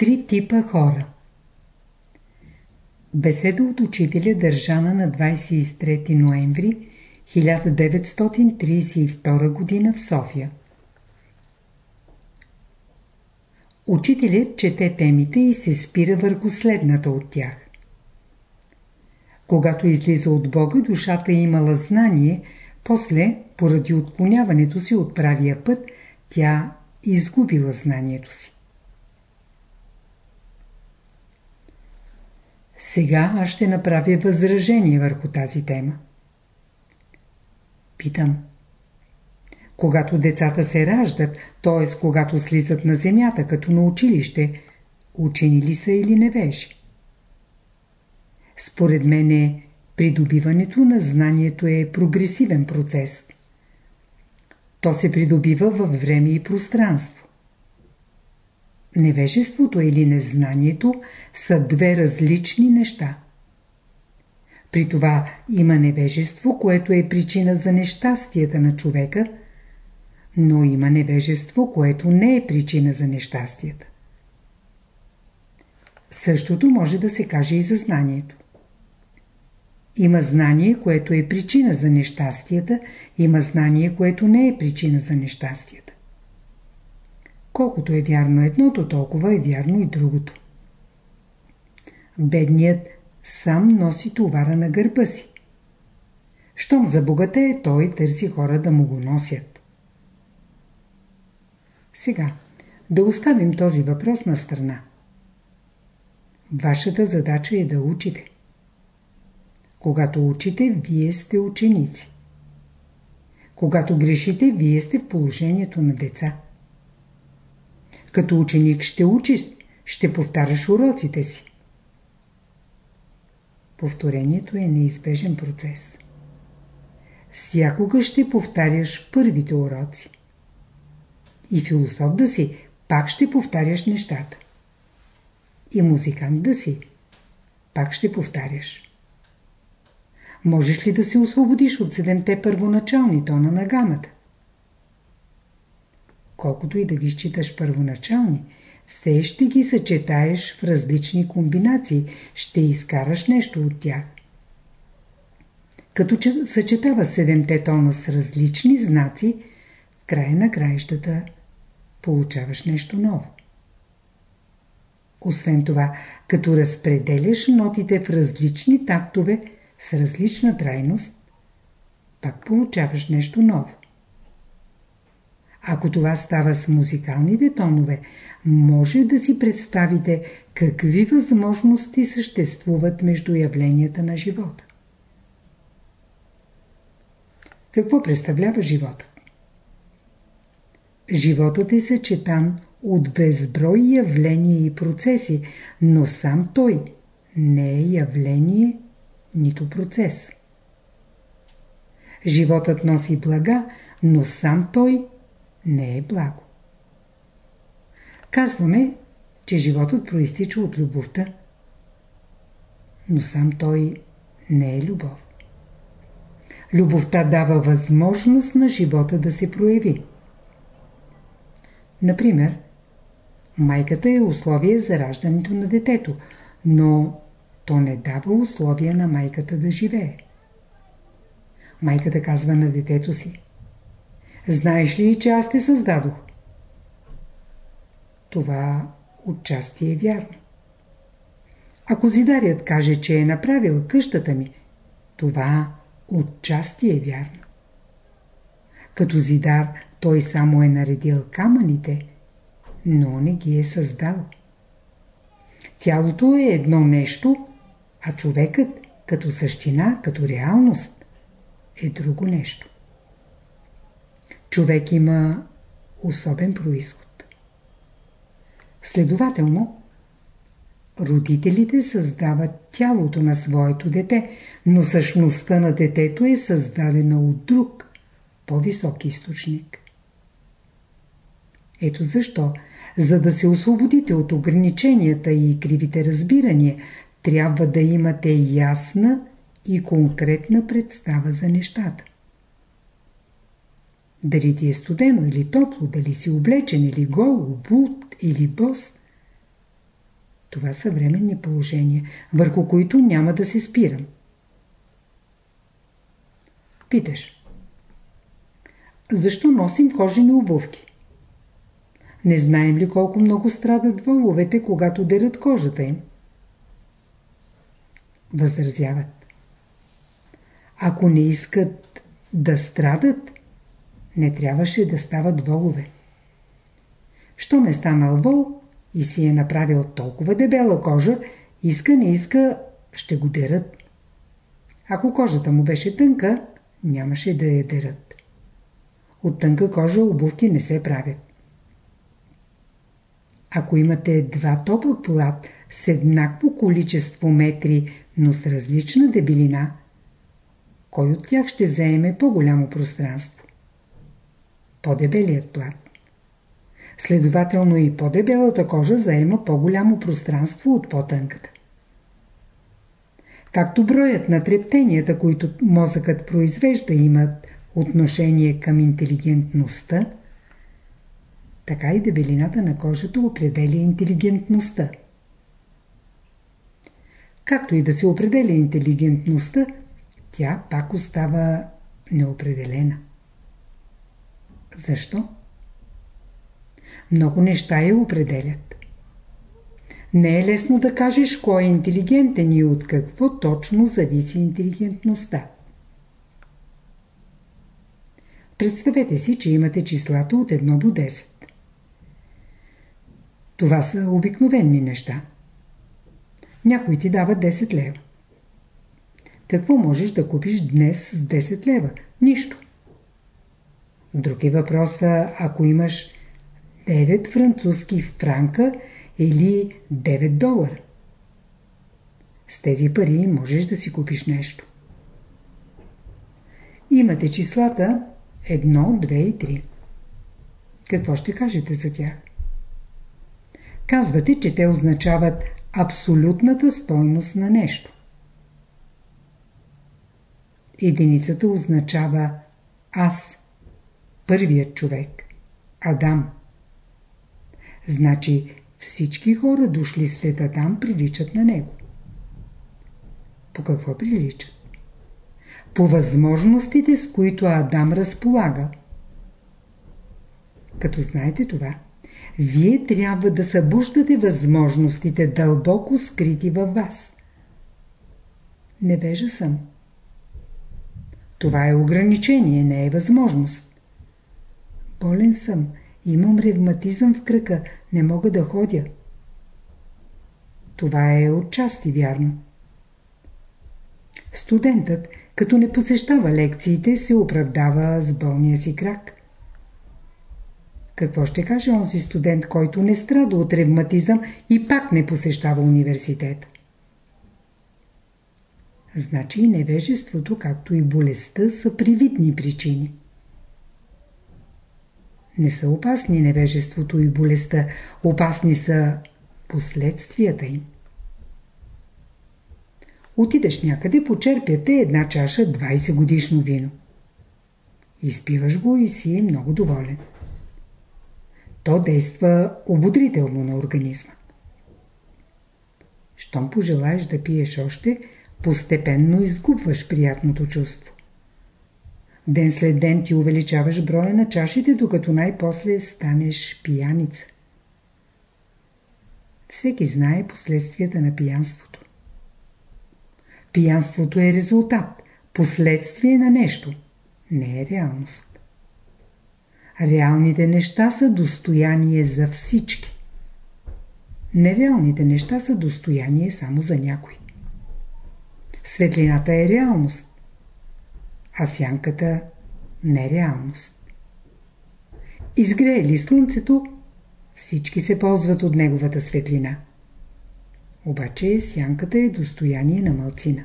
Три типа хора Беседа от учителя държана на 23 ноември 1932 г. в София. Учителят чете темите и се спира върху следната от тях. Когато излиза от Бога, душата е имала знание, после, поради отклоняването си от правия път, тя изгубила знанието си. Сега аз ще направя възражение върху тази тема. Питам. Когато децата се раждат, т.е. когато слизат на земята, като на училище, учени ли са или невежи? Според мене, придобиването на знанието е прогресивен процес. То се придобива във време и пространство. Невежеството или незнанието са две различни неща. При това има невежество, което е причина за нещастията на човека, но има невежество, което не е причина за нещастията. Същото може да се каже и за знанието. Има знание, което е причина за нещастията, има знание, което не е причина за нещастията. Колкото е вярно едното, толкова е вярно и другото. Бедният сам носи товара на гърба си. Щом забогате, той търси хора да му го носят. Сега, да оставим този въпрос на страна. Вашата задача е да учите. Когато учите, вие сте ученици. Когато грешите, вие сте в положението на деца. Като ученик ще учиш, ще повтаряш уроците си. Повторението е неизбежен процес. Всякога ще повтаряш първите уроци. И философ да си, пак ще повтаряш нещата. И музикант да си, пак ще повтаряш. Можеш ли да се освободиш от седемте първоначални тона на гамата? Колкото и да ги считаш първоначални, все ще ги съчетаеш в различни комбинации, ще изкараш нещо от тях. Като че съчетава седемте тона с различни знаци, в края на краищата получаваш нещо ново. Освен това, като разпределяш нотите в различни тактове, с различна трайност, пак получаваш нещо ново. Ако това става с музикалните тонове, може да си представите какви възможности съществуват между явленията на живота. Какво представлява животът? Животът е съчетан от безброй явления и процеси, но сам той не е явление нито процес. Животът носи блага, но сам той не е благо. Казваме, че животът проистича от любовта, но сам той не е любов. Любовта дава възможност на живота да се прояви. Например, майката е условие за раждането на детето, но то не дава условия на майката да живее. Майката казва на детето си Знаеш ли, че аз те създадох? Това отчасти е вярно. Ако зидарят каже, че е направил къщата ми, това отчасти е вярно. Като зидар той само е наредил камъните, но не ги е създал. Тялото е едно нещо, а човекът като същина, като реалност е друго нещо. Човек има особен происход. Следователно, родителите създават тялото на своето дете, но същността на детето е създадена от друг, по-висок източник. Ето защо, за да се освободите от ограниченията и кривите разбирания, трябва да имате ясна и конкретна представа за нещата. Дали ти е студено или топло, дали си облечен или гол, обут или бос, Това са временни положения, върху които няма да се спирам. Питаш. Защо носим кожени обувки? Не знаем ли колко много страдат воловете, когато дерат кожата им? Възразяват. Ако не искат да страдат, не трябваше да стават волове. Що ме станал вол и си е направил толкова дебела кожа, иска не иска, ще го дерат. Ако кожата му беше тънка, нямаше да я дерат. От тънка кожа обувки не се правят. Ако имате два топа плат с еднакво количество метри, но с различна дебелина, кой от тях ще заеме по-голямо пространство? По-дебелият плат. Следователно и по-дебелата кожа заема по-голямо пространство от по-тънката. Както броят на трептенията, които мозъкът произвежда, имат отношение към интелигентността, така и дебелината на кожата определя интелигентността. Както и да се определя интелигентността, тя пак остава неопределена. Защо? Много неща я определят. Не е лесно да кажеш кой е интелигентен и от какво точно зависи интелигентността. Представете си, че имате числата от 1 до 10. Това са обикновени неща. Някой ти дава 10 лева. Какво можеш да купиш днес с 10 лева? Нищо. Други въпроса, ако имаш 9 французски франка или 9 долара. С тези пари можеш да си купиш нещо. Имате числата 1, 2 и 3. Какво ще кажете за тях? Казвате, че те означават абсолютната стойност на нещо. Единицата означава аз, първият човек, Адам. Значи всички хора дошли след Адам приличат на него. По какво приличат? По възможностите, с които Адам разполага. Като знаете това, вие трябва да събуждате възможностите дълбоко скрити във вас. Невежа съм. Това е ограничение, не е възможност. Болен съм, имам ревматизъм в кръка, не мога да ходя. Това е отчасти вярно. Студентът, като не посещава лекциите, се оправдава с болния си крак. Какво ще каже онзи студент, който не страда от ревматизъм и пак не посещава университет? Значи невежеството, както и болестта, са привидни причини. Не са опасни невежеството и болестта, опасни са последствията им. Отидеш някъде, почерпяте една чаша 20 годишно вино. Изпиваш го и си много доволен. То действа ободрително на организма. Щом пожелаеш да пиеш още, постепенно изгубваш приятното чувство. Ден след ден ти увеличаваш броя на чашите, докато най-после станеш пияница. Всеки знае последствията на пиянството. Пиянството е резултат, последствие на нещо, не е реалност. Реалните неща са достояние за всички. Нереалните неща са достояние само за някой. Светлината е реалност, а сянката нереалност. Изгрее ли слънцето, всички се ползват от неговата светлина. Обаче сянката е достояние на мълцина.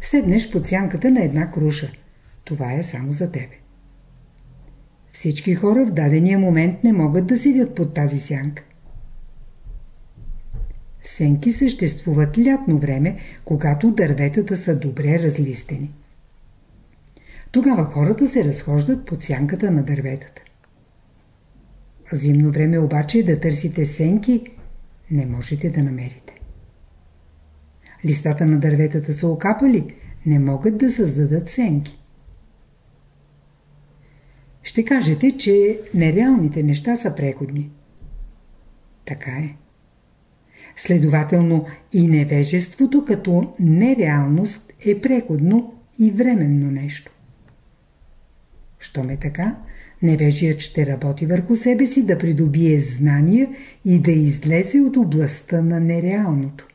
Седнеш под сянката на една круша. Това е само за тебе. Всички хора в дадения момент не могат да седят под тази сянка. Сенки съществуват лятно време, когато дърветата са добре разлистени. Тогава хората се разхождат под сянката на дърветата. Зимно време обаче да търсите сенки не можете да намерите. Листата на дърветата са окапали, не могат да създадат сенки. Ще кажете, че нереалните неща са преходни. Така е. Следователно и невежеството като нереалност е преходно и временно нещо. Щом е така, невежият ще работи върху себе си да придобие знания и да излезе от областта на нереалното.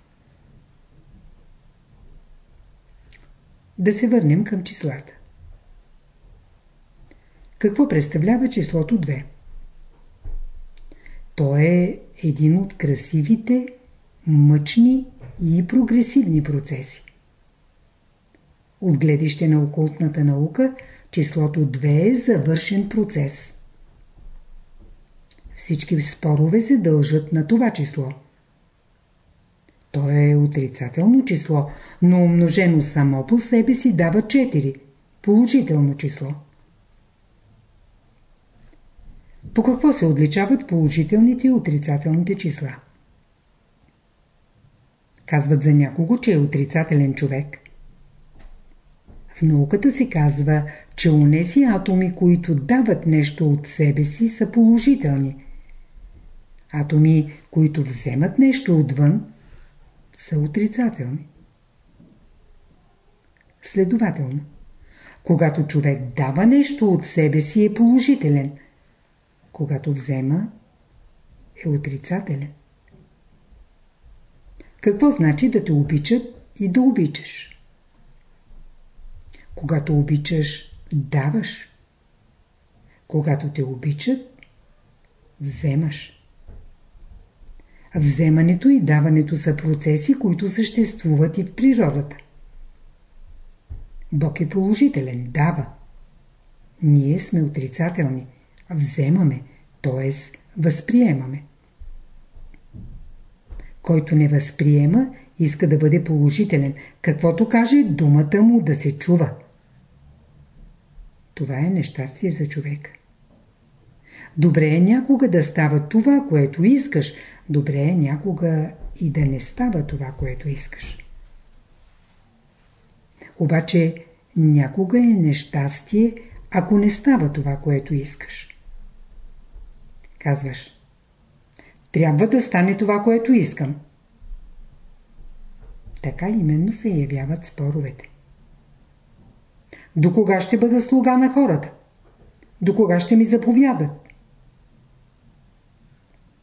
Да се върнем към числата. Какво представлява числото 2? То е един от красивите, мъчни и прогресивни процеси. От гледище на окултната наука, числото 2 е завършен процес. Всички спорове се дължат на това число. То е отрицателно число, но умножено само по себе си дава 4, положително число. По какво се отличават положителните и отрицателните числа? Казват за някого, че е отрицателен човек. В науката се казва, че унеси атоми, които дават нещо от себе си, са положителни. Атоми, които вземат нещо отвън, са отрицателни. Следователно, когато човек дава нещо от себе си е положителен – когато взема, е отрицателен. Какво значи да те обичат и да обичаш? Когато обичаш, даваш. Когато те обичат, вземаш. Вземането и даването са процеси, които съществуват и в природата. Бог е положителен, дава. Ние сме отрицателни вземаме, т.е. възприемаме. Който не възприема, иска да бъде положителен. Каквото каже, думата му да се чува. Това е нещастие за човека. Добре е някога да става това, което искаш. Добре е някога и да не става това, което искаш. Обаче някога е нещастие, ако не става това, което искаш. Казваш. Трябва да стане това, което искам. Така именно се явяват споровете. До кога ще бъда слуга на хората? До кога ще ми заповядат?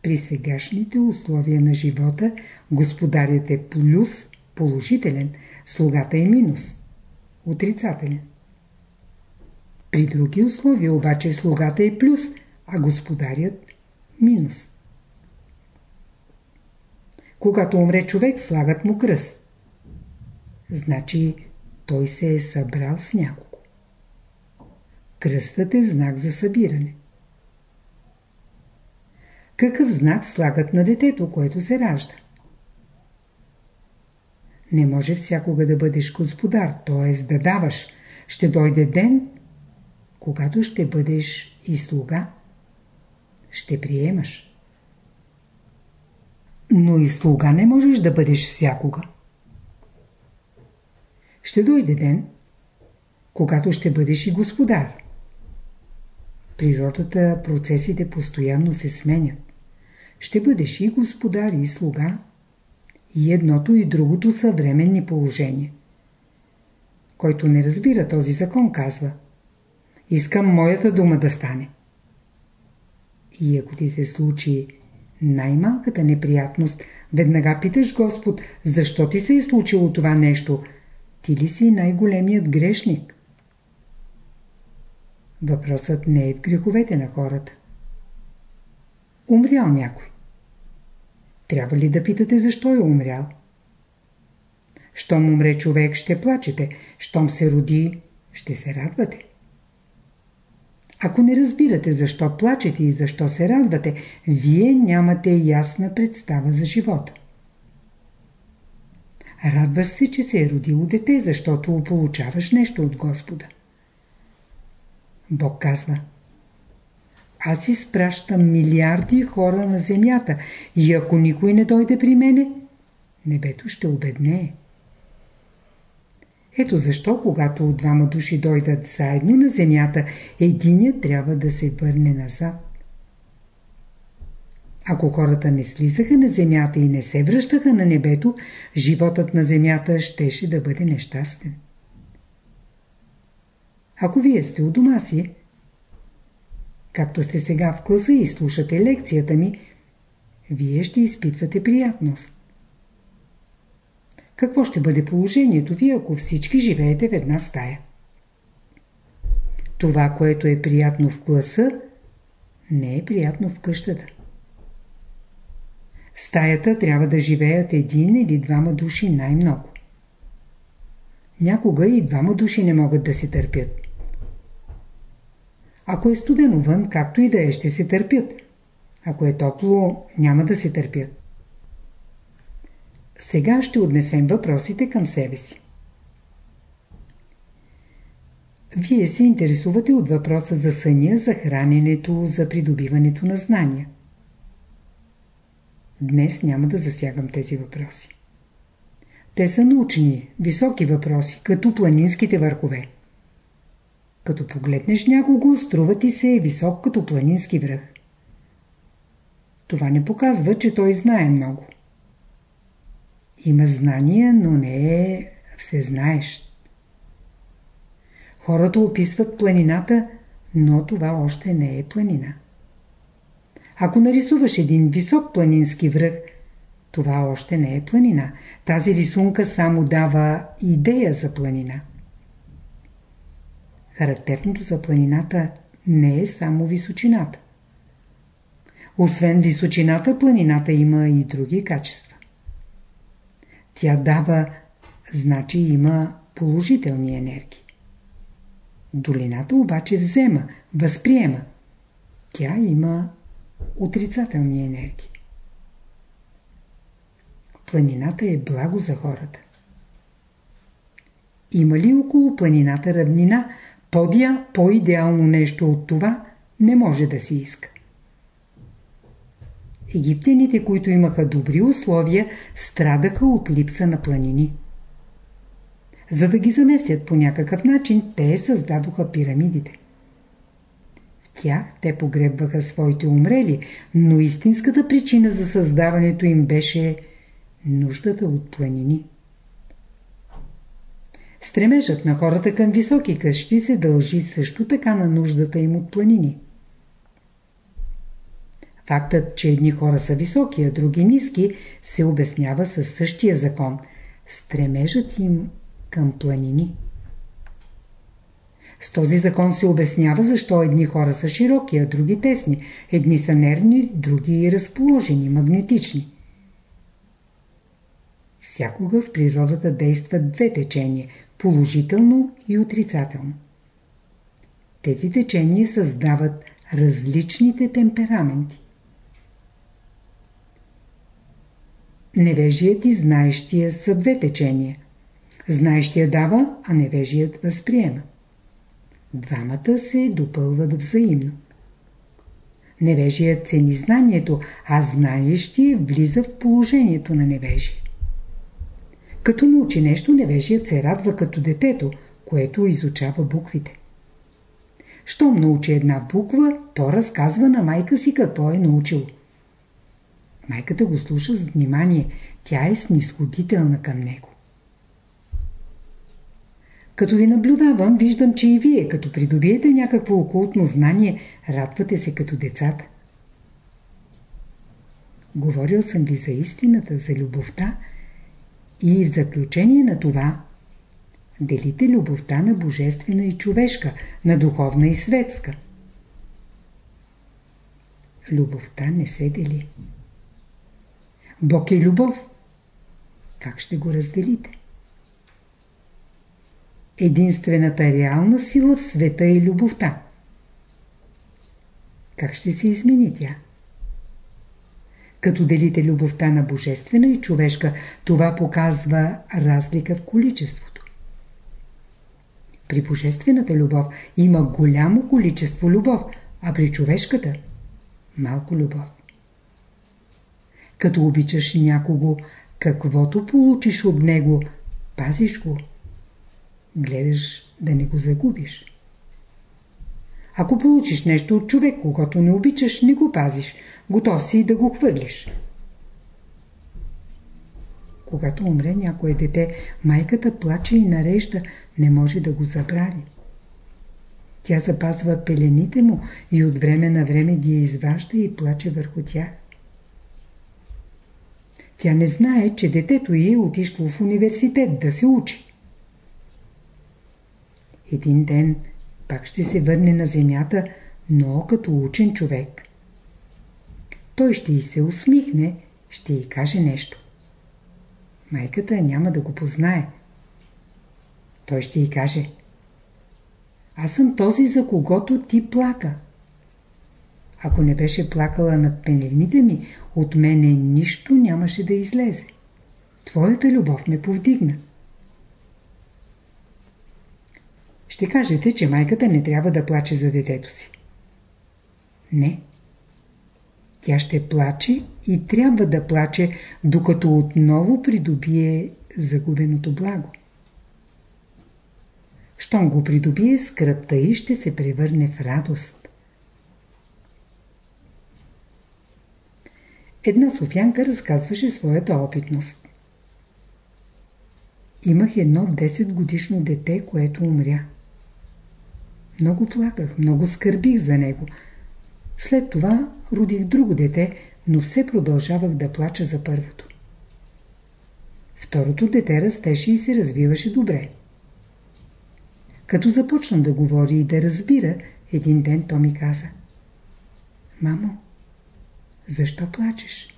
При сегашните условия на живота господарят е плюс, положителен, слугата е минус, отрицателен. При други условия обаче слугата е плюс, а господарят минус. Когато умре човек, слагат му кръст. Значи той се е събрал с някого. Кръстът е знак за събиране. Какъв знак слагат на детето, което се ражда? Не може всякога да бъдеш господар, т.е. да даваш. Ще дойде ден, когато ще бъдеш и слуга ще приемаш. Но и слуга не можеш да бъдеш всякога. Ще дойде ден, когато ще бъдеш и господар. Природата, процесите постоянно се сменят. Ще бъдеш и господар, и слуга. И едното и другото са временни положения. Който не разбира този закон, казва Искам моята дума да стане. И ако ти се случи най-малката неприятност, веднага питаш Господ, защо ти се е случило това нещо? Ти ли си най-големият грешник? Въпросът не е в греховете на хората. Умрял някой. Трябва ли да питате защо е умрял? Щом умре човек, ще плачете. Щом се роди, ще се радвате. Ако не разбирате защо плачете и защо се радвате, вие нямате ясна представа за живота. Радваш се, че се е родило дете, защото получаваш нещо от Господа. Бог казва аз изпращам милиарди хора на земята и ако никой не дойде при мене, небето ще обеднее. Ето защо, когато двама души дойдат заедно на земята, единият трябва да се върне назад. Ако хората не слизаха на земята и не се връщаха на небето, животът на земята щеше да бъде нещастен. Ако вие сте у дома си, както сте сега в класа и слушате лекцията ми, вие ще изпитвате приятност. Какво ще бъде положението ви, ако всички живеете в една стая? Това, което е приятно в класа, не е приятно в къщата. В стаята трябва да живеят един или двама души най-много. Някога и двама души не могат да се търпят. Ако е студено вън, както и да е, ще се търпят. Ако е топло, няма да се търпят. Сега ще отнесем въпросите към себе си. Вие се интересувате от въпроса за съня, за храненето, за придобиването на знания. Днес няма да засягам тези въпроси. Те са научни, високи въпроси, като планинските върхове. Като погледнеш някого, струва ти се висок като планински връх. Това не показва, че той знае много. Има знания, но не е всезнаещ. Хората описват планината, но това още не е планина. Ако нарисуваш един висок планински връх, това още не е планина. Тази рисунка само дава идея за планина. Характерното за планината не е само височината. Освен височината, планината има и други качества. Тя дава, значи има положителни енергии. Долината обаче взема, възприема. Тя има отрицателни енергии. Планината е благо за хората. Има ли около планината равнина, подия, по-идеално нещо от това не може да се иска. Египтяните, които имаха добри условия, страдаха от липса на планини. За да ги заместят по някакъв начин, те създадоха пирамидите тях те погребваха своите умрели, но истинската причина за създаването им беше нуждата от планини. Стремежът на хората към високи къщи се дължи също така на нуждата им от планини. Фактът, че едни хора са високи, а други ниски, се обяснява със същия закон – стремежът им към планини. С този закон се обяснява защо едни хора са широки, а други тесни. Едни са нервни, други разположени, магнетични. Всякога в природата действат две течения – положително и отрицателно. Тези течения създават различните темпераменти. Невежият и знаещия са две течения. Знаещия дава, а невежият възприема. Двамата се допълват взаимно. Невежият цени знанието, а знаещия влиза в положението на невежие. Като научи нещо, невежият се радва като детето, което изучава буквите. Щом научи една буква, то разказва на майка си какво е научил. Майката го слуша с внимание, тя е снисходителна към него. Като ви наблюдавам, виждам, че и вие, като придобиете някакво окултно знание, радвате се като децата. Говорил съм ви за истината, за любовта и в заключение на това делите любовта на божествена и човешка, на духовна и светска. Любовта не се дели. Бог е любов. Как ще го разделите? Единствената реална сила в света е любовта. Как ще се измени тя? Като делите любовта на божествена и човешка, това показва разлика в количеството. При божествената любов има голямо количество любов, а при човешката – малко любов. Като обичаш някого, каквото получиш от него, пазиш го. Гледаш да не го загубиш. Ако получиш нещо от човек, когато не обичаш, не го пазиш. Готов си да го хвърлиш. Когато умре някое дете, майката плаче и нарежда, не може да го забрави. Тя запазва пелените му и от време на време ги изважда и плаче върху тях. Тя не знае, че детето й е отишло в университет да се учи. Един ден пак ще се върне на земята, но като учен човек. Той ще й се усмихне, ще й каже нещо. Майката няма да го познае. Той ще й каже Аз съм този, за когото ти плака. Ако не беше плакала над пеневните ми, от мене нищо нямаше да излезе. Твоята любов ме повдигна. Ще кажете, че майката не трябва да плаче за детето си. Не. Тя ще плаче и трябва да плаче, докато отново придобие загубеното благо. Щом го придобие, скръпта и ще се превърне в радост. Една софянка разказваше своята опитност. Имах едно 10 годишно дете, което умря. Много плаках, много скърбих за него. След това родих друго дете, но все продължавах да плача за първото. Второто дете растеше и се развиваше добре. Като започна да говори и да разбира, един ден то ми каза Мамо, защо плачеш?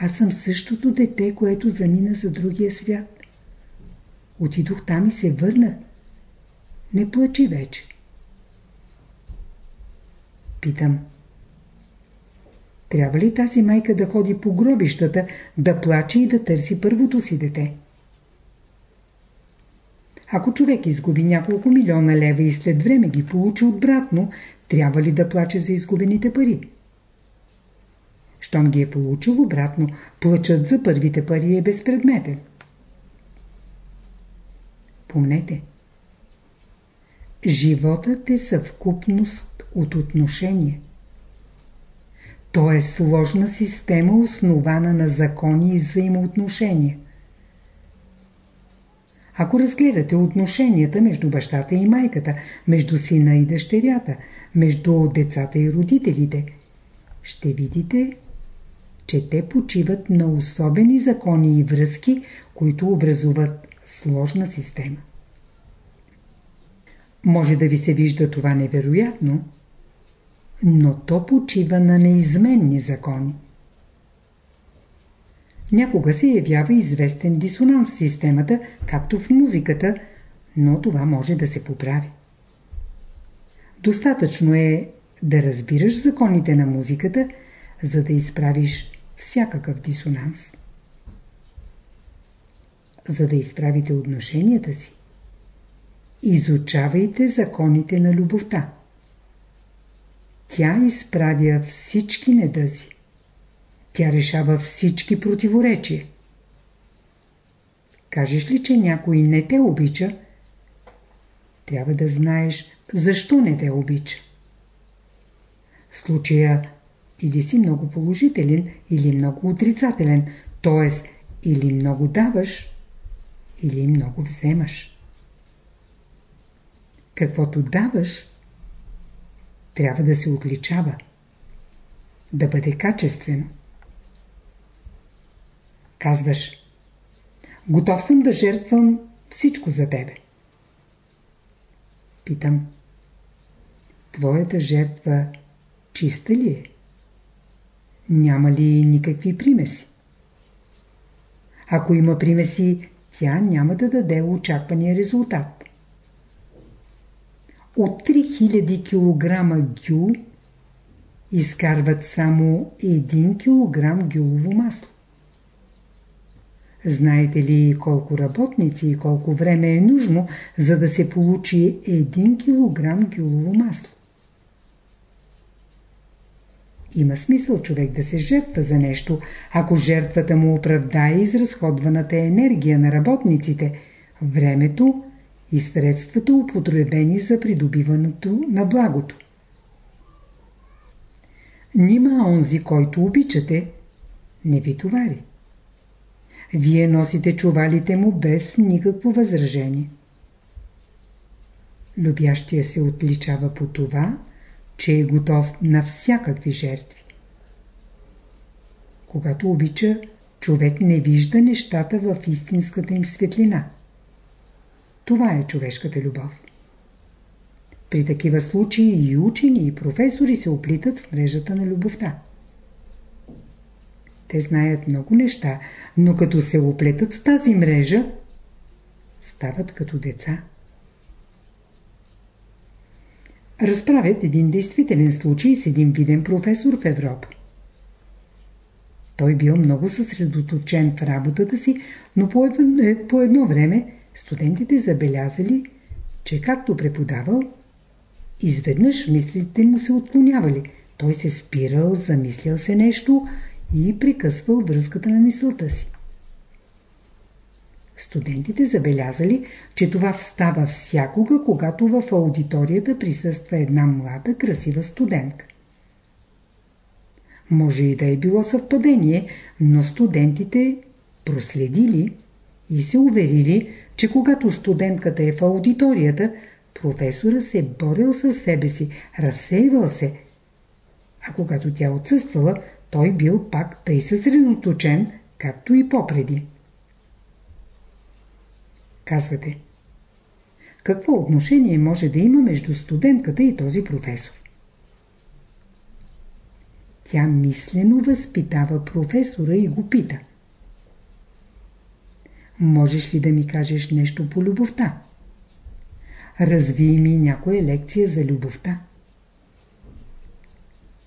Аз съм същото дете, което замина за другия свят. Отидох там и се върнах. Не плачи вече. Питам. Трябва ли тази майка да ходи по гробищата, да плаче и да търси първото си дете? Ако човек изгуби няколко милиона лева и след време ги получи обратно, трябва ли да плаче за изгубените пари? Щом ги е получил обратно, плачът за първите пари е безпредметен. Помнете, животът е съвкупност от отношения. То е сложна система, основана на закони и взаимоотношения. Ако разгледате отношенията между бащата и майката, между сина и дъщерята, между децата и родителите, ще видите, че те почиват на особени закони и връзки, които образуват сложна система. Може да ви се вижда това невероятно, но то почива на неизменни закони. Някога се явява известен дисонанс в системата, както в музиката, но това може да се поправи. Достатъчно е да разбираш законите на музиката, за да изправиш всякакъв дисонанс. За да изправите отношенията си, изучавайте законите на любовта. Тя изправя всички недъзи. Тя решава всички противоречия. Кажеш ли, че някой не те обича, трябва да знаеш защо не те обича. В случая или си много положителен, или много отрицателен, т.е. или много даваш, или много вземаш. Каквото даваш, трябва да се отличава, да бъде качествено. Казваш, готов съм да жертвам всичко за тебе. Питам, твоята жертва чиста ли е? Няма ли никакви примеси? Ако има примеси, тя няма да даде очаквания резултат. От 3000 кг гюл изкарват само 1 кг гюлово масло. Знаете ли колко работници и колко време е нужно, за да се получи 1 кг гюлово масло? Има смисъл човек да се жертва за нещо, ако жертвата му оправдае изразходваната енергия на работниците, времето и средствата употребени за придобиването на благото. Нима онзи, който обичате, не ви товари. Вие носите чувалите му без никакво възражение. Любящия се отличава по това, че е готов на всякакви жертви. Когато обича, човек не вижда нещата в истинската им светлина. Това е човешката любов. При такива случаи и учени, и професори се оплитат в мрежата на любовта. Те знаят много неща, но като се оплетат в тази мрежа, стават като деца. Разправят един действителен случай с един виден професор в Европа. Той бил много съсредоточен в работата си, но по едно, по едно време студентите забелязали, че както преподавал, изведнъж мислите му се отклонявали. Той се спирал, замислял се нещо и прекъсвал връзката на мисълта си. Студентите забелязали, че това става всякога, когато в аудиторията присъства една млада, красива студентка. Може и да е било съвпадение, но студентите проследили и се уверили, че когато студентката е в аудиторията, професора се борил със себе си, разсейвал се. А когато тя отсъствала, той бил пак тъй съсредоточен, както и попреди. Казвате. Какво отношение може да има между студентката и този професор? Тя мислено възпитава професора и го пита. Можеш ли да ми кажеш нещо по любовта? Разви ми някоя лекция за любовта.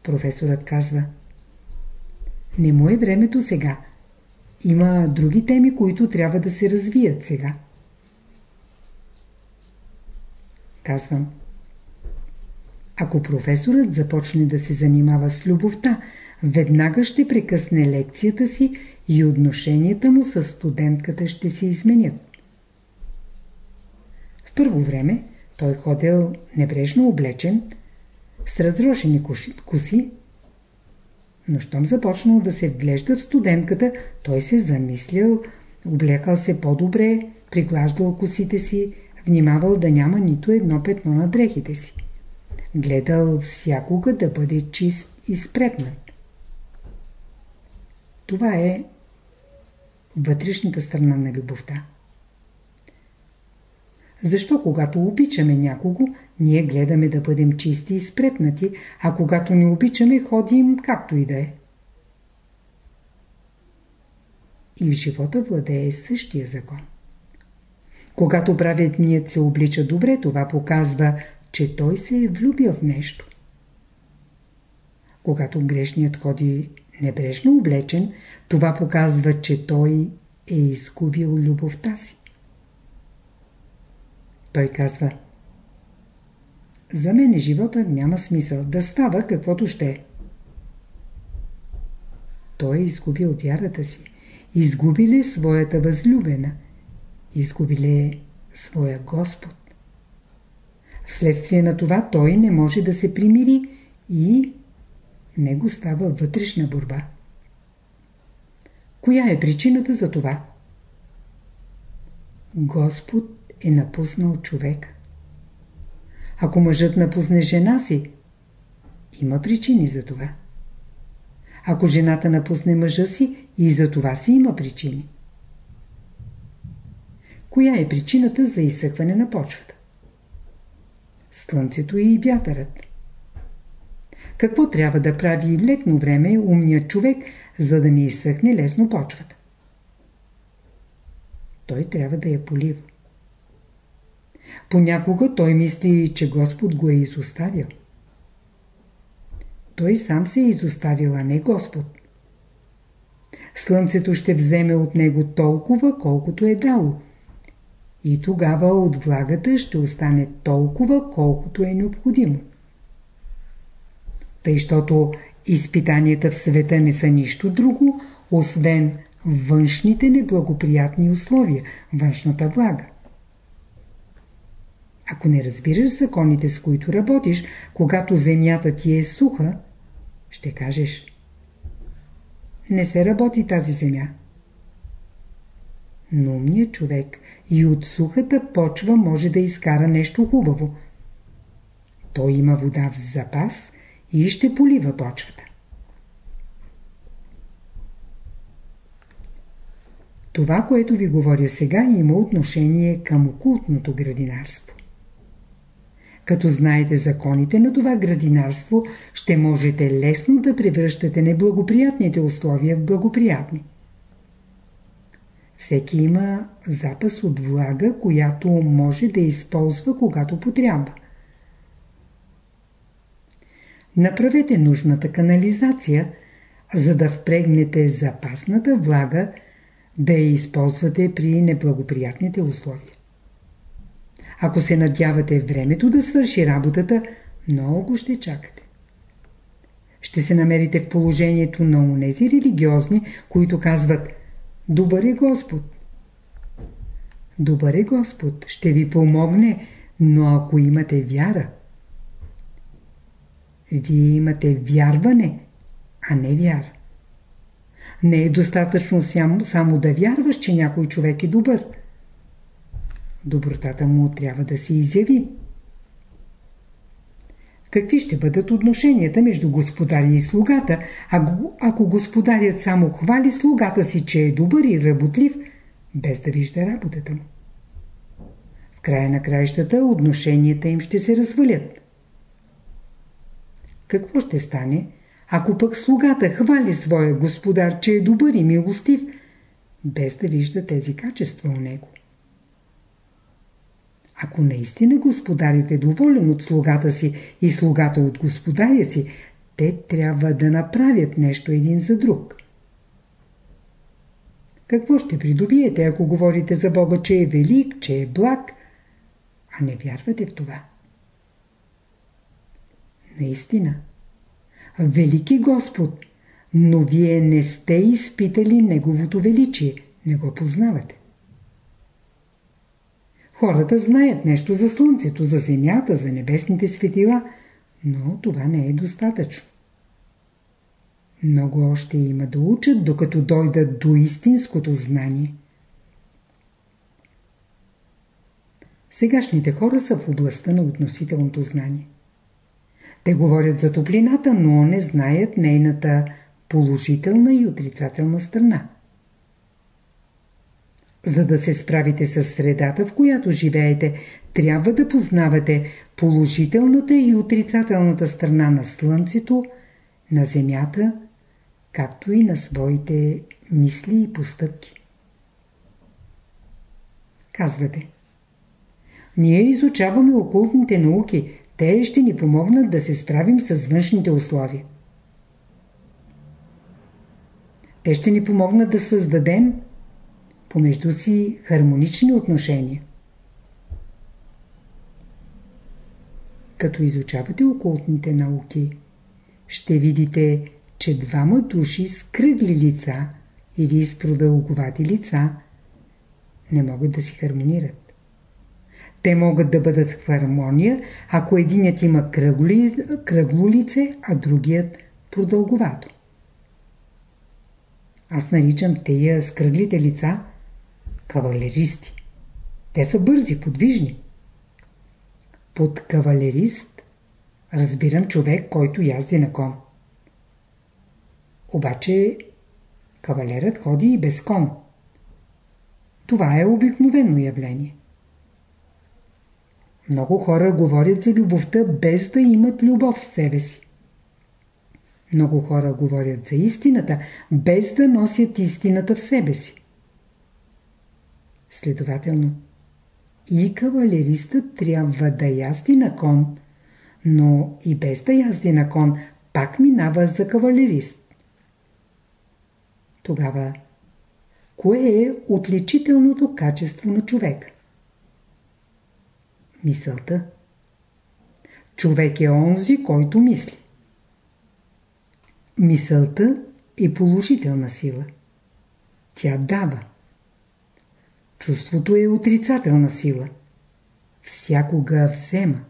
Професорът казва Не му е времето сега. Има други теми, които трябва да се развият сега. Казвам. Ако професорът започне да се занимава с любовта, веднага ще прекъсне лекцията си и отношенията му с студентката ще се изменят. В първо време той ходил небрежно облечен, с разрошени коси, но щом започнал да се вглежда в студентката, той се замислял, облекал се по-добре, приглаждал косите си, внимавал да няма нито едно петно на дрехите си. Гледал всякога да бъде чист и спретнат. Това е вътрешната страна на любовта. Защо когато обичаме някого, ние гледаме да бъдем чисти и спретнати, а когато не обичаме, ходим както и да е? И в живота владее същия закон. Когато праведният се облича добре, това показва, че той се е влюбил в нещо. Когато грешният ходи небрежно облечен, това показва, че той е изгубил любовта си. Той казва За мен живота няма смисъл да става каквото ще Той е изгубил вярата си. Изгуби ли своята възлюбена? Изгуби ли своя Господ? Вследствие на това той не може да се примири и него става вътрешна борба. Коя е причината за това? Господ е напуснал човек. Ако мъжът напусне жена си, има причини за това. Ако жената напусне мъжа си, и за това си има причини. Коя е причината за изсъхване на почвата? Слънцето и вятърът. Какво трябва да прави летно време умният човек, за да не изсъхне лесно почвата? Той трябва да я полива. Понякога той мисли, че Господ го е изоставил. Той сам се е изоставил, а не Господ. Слънцето ще вземе от него толкова, колкото е дало. И тогава от влагата ще остане толкова, колкото е необходимо. Тъй, щото изпитанията в света не са нищо друго, освен външните неблагоприятни условия, външната влага. Ако не разбираш законите, с които работиш, когато земята ти е суха, ще кажеш Не се работи тази земя. Но умният човек и от сухата почва може да изкара нещо хубаво. Той има вода в запас и ще полива почвата. Това, което ви говоря сега, има отношение към окултното градинарство. Като знаете законите на това градинарство, ще можете лесно да превръщате неблагоприятните условия в благоприятни. Всеки има запас от влага, която може да използва когато потрябва. Направете нужната канализация, за да впрегнете запасната влага, да я използвате при неблагоприятните условия. Ако се надявате времето да свърши работата, много ще чакате. Ще се намерите в положението на унези религиозни, които казват Добър е Господ. Добър е Господ, ще ви помогне, но ако имате вяра. Вие имате вярване, а не вяра. Не е достатъчно само, само да вярваш, че някой човек е добър добротата му трябва да се изяви. Какви ще бъдат отношенията между господаря и слугата, ако, ако господарят само хвали слугата си, че е добър и работлив, без да вижда работата му? В края на краищата отношенията им ще се развалят. Какво ще стане, ако пък слугата хвали своя господар, че е добър и милостив, без да вижда тези качества у него? Ако наистина господарят е доволен от слугата си и слугата от господаря си, те трябва да направят нещо един за друг. Какво ще придобиете, ако говорите за Бога, че е велик, че е благ, а не вярвате в това? Наистина, велики Господ, но вие не сте изпитали Неговото величие, не го познавате. Хората знаят нещо за Слънцето, за Земята, за небесните светила, но това не е достатъчно. Много още има да учат, докато дойдат до истинското знание. Сегашните хора са в областта на относителното знание. Те говорят за топлината, но не знаят нейната положителна и отрицателна страна. За да се справите с средата, в която живеете, трябва да познавате положителната и отрицателната страна на Слънцето, на Земята, както и на своите мисли и постъпки. Казвате. Ние изучаваме окултните науки. Те ще ни помогнат да се справим с външните условия. Те ще ни помогнат да създадем помежду си хармонични отношения. Като изучавате окултните науки, ще видите, че двама души с кръгли лица или с продълговати лица не могат да си хармонират. Те могат да бъдат в хармония, ако единят има кръгли, кръгло лице, а другият продълговато. Аз наричам тея с кръглите лица кавалеристи. Те са бързи, подвижни. Под кавалерист разбирам човек, който язди на кон. Обаче кавалерът ходи и без кон. Това е обикновено явление. Много хора говорят за любовта без да имат любов в себе си. Много хора говорят за истината, без да носят истината в себе си. Следователно, и кавалеристът трябва да язди на кон, но и без да язди на кон, пак минава за кавалерист. Тогава, кое е отличителното качество на човека? Мисълта. Човек е онзи, който мисли. Мисълта е положителна сила. Тя дава. Чувството е отрицателна сила. Всякога взема.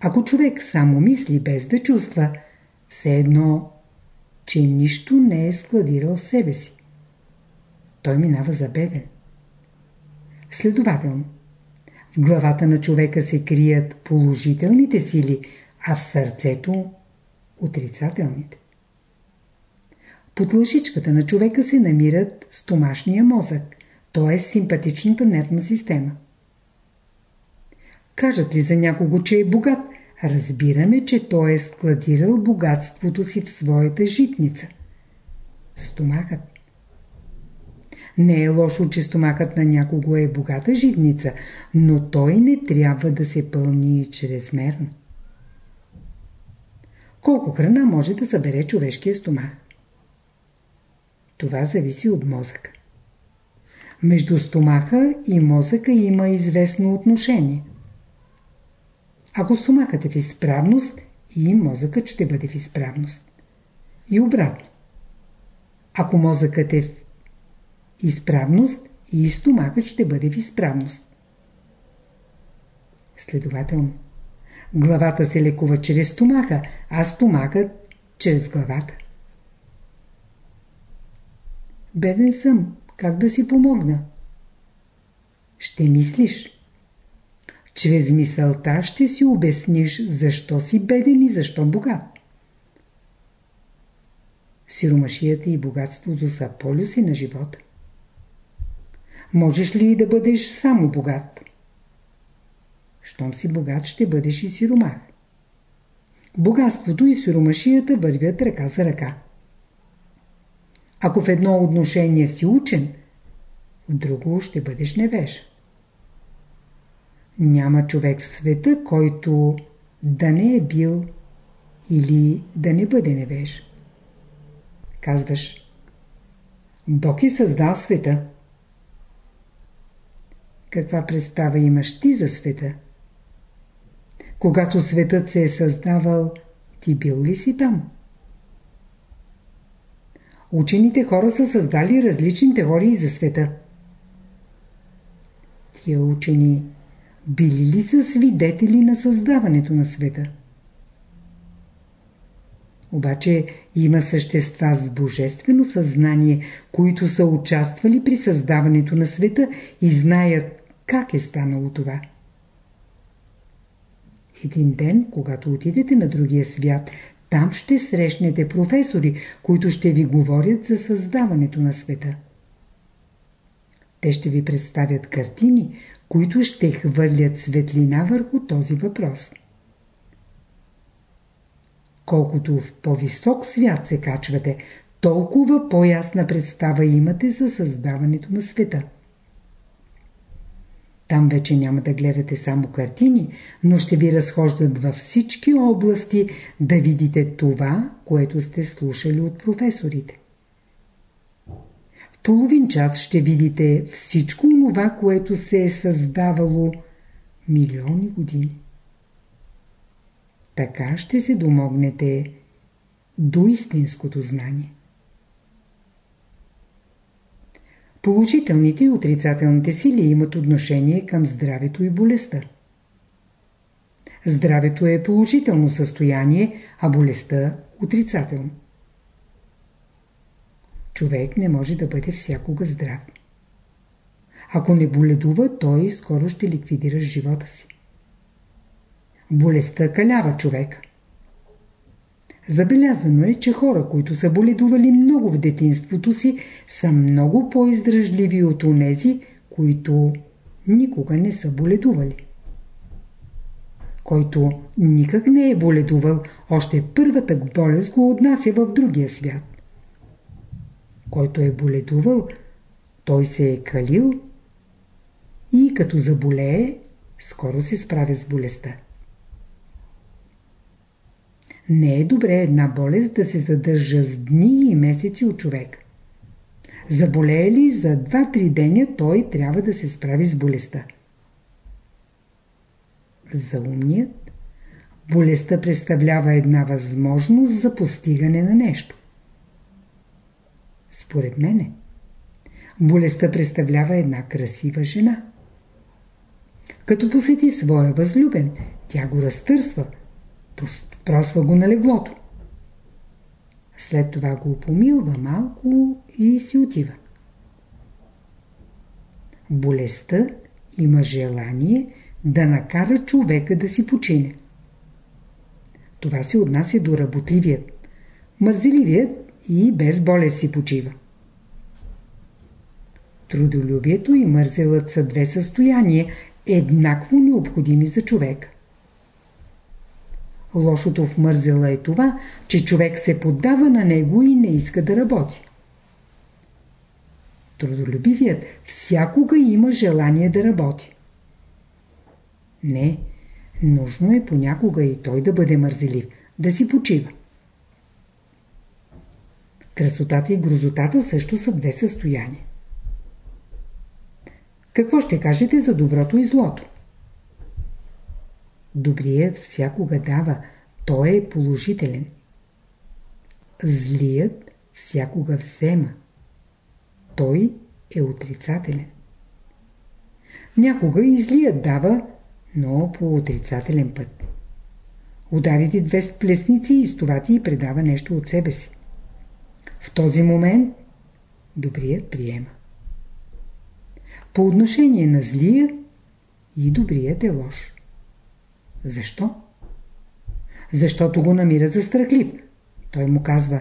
Ако човек само мисли без да чувства, все едно, че нищо не е складирал себе си. Той минава за беден. Следователно, в главата на човека се крият положителните сили, а в сърцето – отрицателните. Под лъжичката на човека се намират стомашния мозък, т.е. симпатичната нервна система. Кажат ли за някого, че е богат, разбираме, че той е складирал богатството си в своята житница. Стомахът. Не е лошо, че стомахът на някого е богата житница, но той не трябва да се пълни чрезмерно. Колко храна може да събере човешкия стомах? Това зависи от мозъка. Между стомаха и мозъка има известно отношение. Ако стомахът е в изправност, и мозъкът ще бъде в изправност. И обратно. Ако мозъкът е в изправност, и стомахът ще бъде в изправност. Следователно, главата се лекува чрез стомаха, а стомахът чрез главата. Беден съм, как да си помогна? Ще мислиш. Чрез мисълта ще си обясниш защо си беден и защо богат. Сиромашията и богатството са полюси на живота. Можеш ли да бъдеш само богат? Щом си богат, ще бъдеш и сиромах. Богатството и сиромашията вървят ръка за ръка. Ако в едно отношение си учен, в друго ще бъдеш невеж. Няма човек в света, който да не е бил или да не бъде невеж. Казваш, Бог е създал света. Каква представа имаш ти за света? Когато светът се е създавал, ти бил ли си там? Учените хора са създали различни теории за света. Тия учени били ли са свидетели на създаването на света? Обаче има същества с божествено съзнание, които са участвали при създаването на света и знаят как е станало това. Един ден, когато отидете на другия свят, там ще срещнете професори, които ще ви говорят за създаването на света. Те ще ви представят картини, които ще хвърлят светлина върху този въпрос. Колкото в по-висок свят се качвате, толкова по-ясна представа имате за създаването на света. Там вече няма да гледате само картини, но ще ви разхождат във всички области да видите това, което сте слушали от професорите. В половин час ще видите всичко това, което се е създавало милиони години. Така ще се домогнете до истинското знание. Положителните и отрицателните сили имат отношение към здравето и болестта. Здравето е положително състояние, а болестта – отрицателно. Човек не може да бъде всякога здрав. Ако не боледува, той скоро ще ликвидира живота си. Болестта калява човека. Забелязано е, че хора, които са боледували много в детинството си, са много по-издръжливи от онези, които никога не са боледували. Който никак не е боледувал, още първата болест го отнася в другия свят. Който е боледувал, той се е калил и като заболее, скоро се справя с болестта. Не е добре една болест да се задържа с дни и месеци от човек. Заболее ли за 2-3 деня, той трябва да се справи с болестта. За умният болестта представлява една възможност за постигане на нещо. Според мене, болестта представлява една красива жена. Като посети своя възлюбен, тя го разтърсва, просва го на леглото. След това го помилва малко и си отива. Болестта има желание да накара човека да си почине. Това се отнася до работливият. Мързеливият и без болест си почива. Трудолюбието и мързелът са две състояния, еднакво необходими за човек. Лошото в мързела е това, че човек се поддава на него и не иска да работи. Трудолюбивият всякога има желание да работи. Не, нужно е понякога и той да бъде мързелив, да си почива. Красотата и грозотата също са две състояния. Какво ще кажете за доброто и злото? Добрият всякога дава, той е положителен. Злият всякога взема, той е отрицателен. Някога и злият дава, но по отрицателен път. Ударите две сплесници и с това ти предава нещо от себе си. В този момент добрият приема. По отношение на злия и добрият е лош. Защо? Защото го намира за страхлив. Той му казва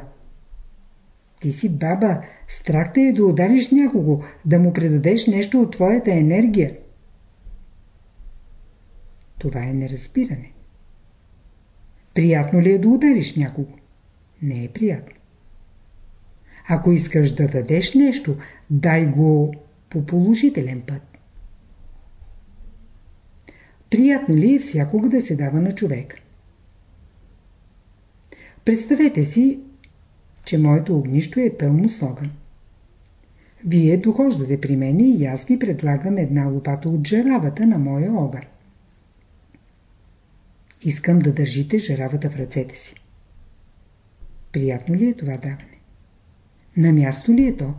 Ти си баба, страх те е да удариш някого, да му предадеш нещо от твоята енергия. Това е неразбиране. Приятно ли е да удариш някого? Не е приятно. Ако искаш да дадеш нещо, дай го по положителен път. Приятно ли е всякога да се дава на човек? Представете си, че моето огнищо е пълно с огън. Вие дохождате при мен и аз ви предлагам една лопата от жаравата на моя огън. Искам да държите жаравата в ръцете си. Приятно ли е това даване? На място ли е то?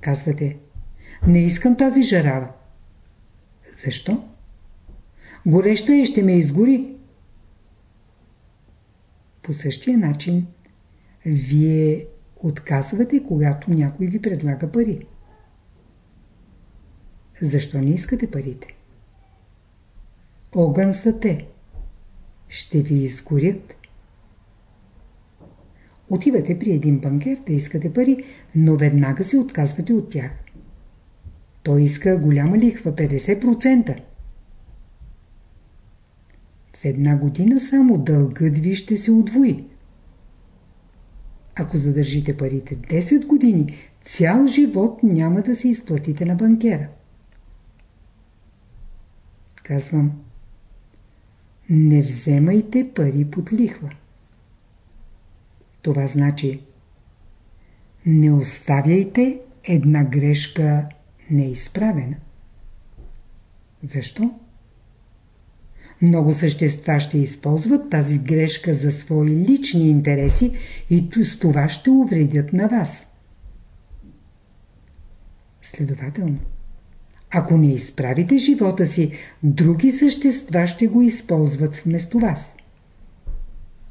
Казвате, не искам тази жарава. Защо? Гореща е, ще ме изгори. По същия начин, вие отказвате, когато някой ви предлага пари. Защо не искате парите? Огън са те. Ще ви изгорят. Отивате при един банкер да искате пари, но веднага се отказвате от тях. Той иска голяма лихва, 50%. В една година само дългът ви ще се удвои. Ако задържите парите 10 години, цял живот няма да се изплатите на банкера. Казвам, не вземайте пари под лихва. Това значи, не оставяйте една грешка неизправена. Защо? Много същества ще използват тази грешка за свои лични интереси и с това ще увредят на вас. Следователно, ако не изправите живота си, други същества ще го използват вместо вас.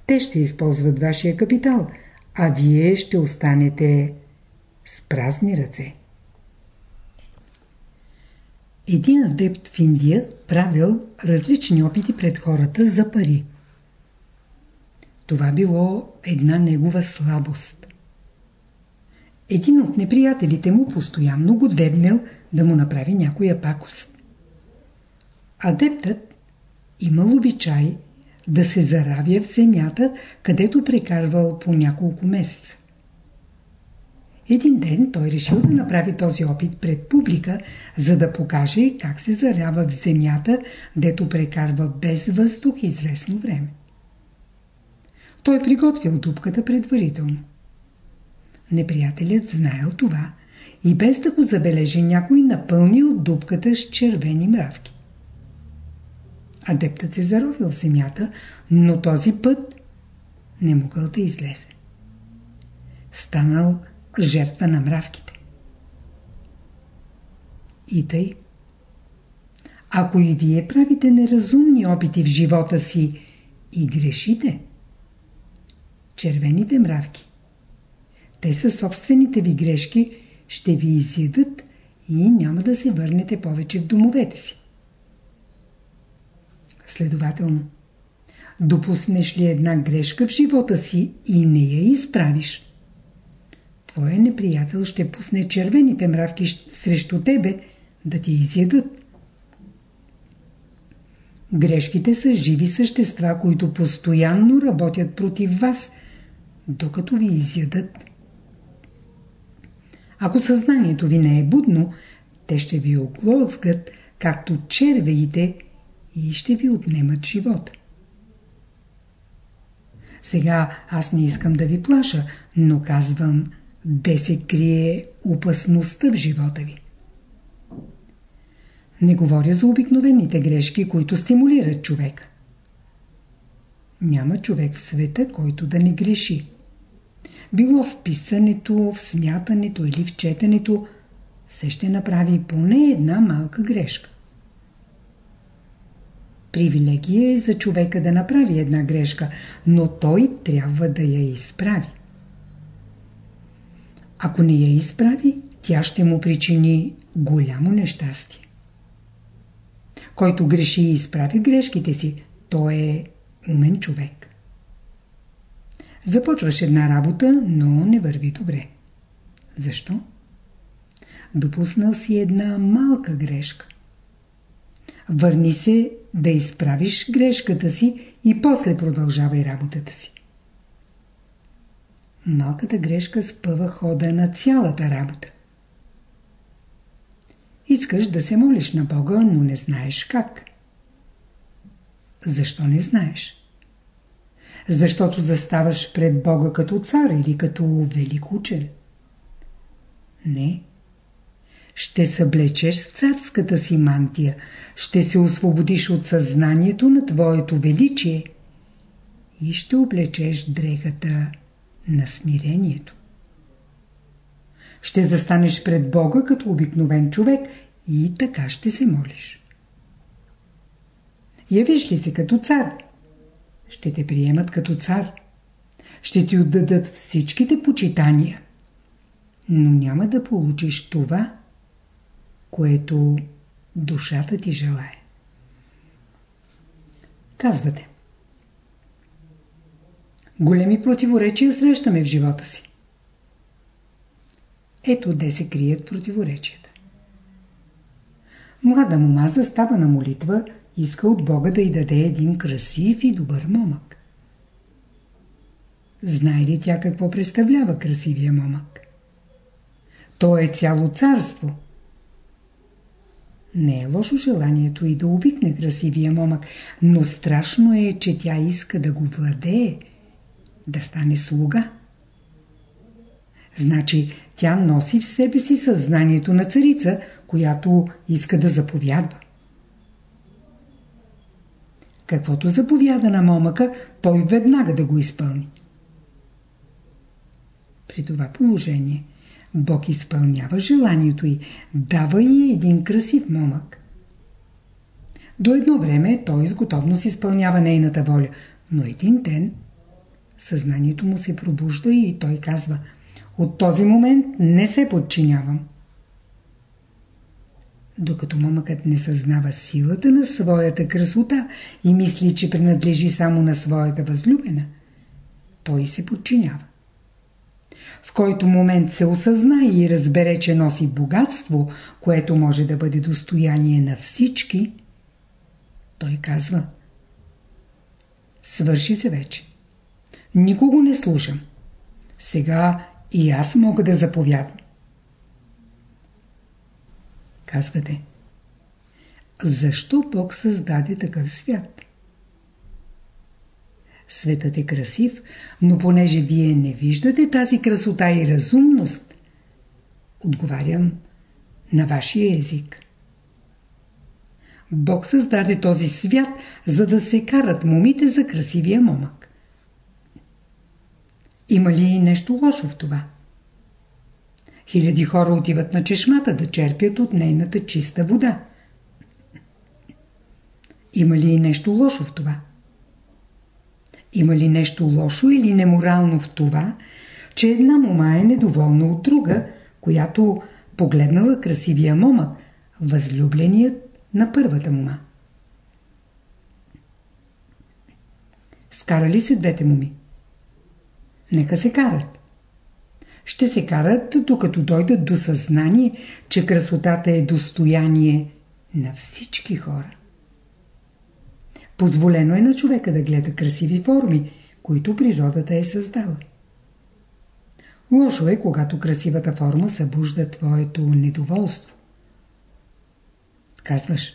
Те ще използват вашия капитал, а вие ще останете с празни ръце. Един адепт в Индия правил различни опити пред хората за пари. Това било една негова слабост. Един от неприятелите му постоянно го дебнел да му направи някоя пакост. Адептът имал обичай да се заравя в земята, където прекарвал по няколко месеца. Един ден той решил да направи този опит пред публика, за да покаже как се зарява в земята, дето прекарва без въздух известно време. Той приготвил дупката предварително. Неприятелят знаел това и без да го забележи някой напълнил дупката с червени мравки. Адептът се заровил в земята, но този път не могъл да излезе. Станал жертва на мравките. И тъй. Ако и вие правите неразумни опити в живота си и грешите, червените мравки, те със собствените ви грешки ще ви изядат и няма да се върнете повече в домовете си. Следователно, допуснеш ли една грешка в живота си и не я изправиш, твоя неприятел ще пусне червените мравки срещу тебе да ти изядат. Грешките са живи същества, които постоянно работят против вас, докато ви изядат. Ако съзнанието ви не е будно, те ще ви оглозгат, както червеите, и ще ви отнемат живота. Сега аз не искам да ви плаша, но казвам, де се крие опасността в живота ви. Не говоря за обикновените грешки, които стимулират човека. Няма човек в света, който да не греши. Било в писането, в смятането или в четенето, се ще направи поне една малка грешка. Привилегия е за човека да направи една грешка, но той трябва да я изправи. Ако не я изправи, тя ще му причини голямо нещастие. Който греши и изправи грешките си, той е умен човек. Започваш една работа, но не върви добре. Защо? Допуснал си една малка грешка. Върни се да изправиш грешката си и после продължавай работата си. Малката грешка спъва хода на цялата работа. Искаш да се молиш на Бога, но не знаеш как. Защо не знаеш? Защото заставаш пред Бога като цар или като велик учен. Не ще съблечеш царската си мантия, ще се освободиш от съзнанието на твоето величие и ще облечеш дрехата на смирението. Ще застанеш пред Бога като обикновен човек и така ще се молиш. Явиш ли се като цар? Ще те приемат като цар. Ще ти отдадат всичките почитания. Но няма да получиш това, което душата ти желае. Казвате. Големи противоречия срещаме в живота си. Ето де се крият противоречията. Млада мома застава на молитва иска от Бога да й даде един красив и добър момък. Знае ли тя какво представлява красивия момък? То е цяло царство – не е лошо желанието и да обикне красивия момък, но страшно е, че тя иска да го владее, да стане слуга. Значи тя носи в себе си съзнанието на царица, която иска да заповядва. Каквото заповяда на момъка, той веднага да го изпълни. При това положение Бог изпълнява желанието й, дава й един красив момък. До едно време той с готовност изпълнява нейната воля, но един ден съзнанието му се пробужда и той казва от този момент не се подчинявам. Докато момъкът не съзнава силата на своята красота и мисли, че принадлежи само на своята възлюбена, той се подчинява в който момент се осъзнае и разбере, че носи богатство, което може да бъде достояние на всички, той казва Свърши се вече. Никого не слушам. Сега и аз мога да заповядам. Казвате Защо Бог създаде такъв свят? Светът е красив, но понеже вие не виждате тази красота и разумност, отговарям на вашия език. Бог създаде този свят, за да се карат момите за красивия момък. Има ли нещо лошо в това? Хиляди хора отиват на чешмата да черпят от нейната чиста вода. Има ли нещо лошо в това? Има ли нещо лошо или неморално в това, че една мома е недоволна от друга, която погледнала красивия момък, възлюбленият на първата мома? Скарали се двете моми. Нека се карат. Ще се карат, докато дойдат до съзнание, че красотата е достояние на всички хора. Позволено е на човека да гледа красиви форми, които природата е създала. Лошо е, когато красивата форма събужда твоето недоволство. Казваш.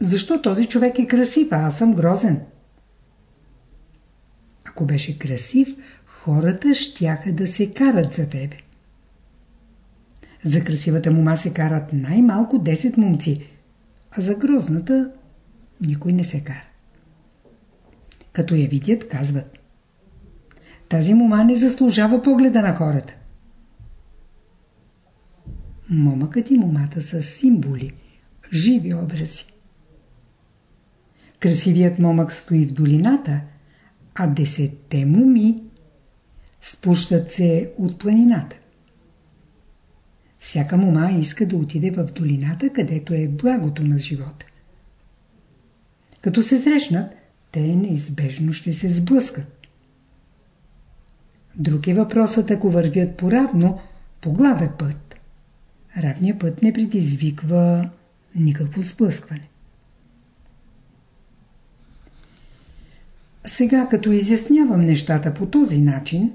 Защо този човек е красив, а аз съм грозен? Ако беше красив, хората щяха да се карат за тебе. За красивата мума се карат най-малко 10 момци, а за грозната никой не се кара. Като я видят, казват. Тази мума не заслужава погледа на хората. Момъкът и момата са символи, живи образи. Красивият момък стои в долината, а десетте муми спущат се от планината. Всяка мума иска да отиде в долината, където е благото на живота. Като се срещнат, те неизбежно ще се сблъскат. Друг е въпросът, ако вървят поравно, по гладък път. Равният път не предизвиква никакво сблъскване. Сега, като изяснявам нещата по този начин,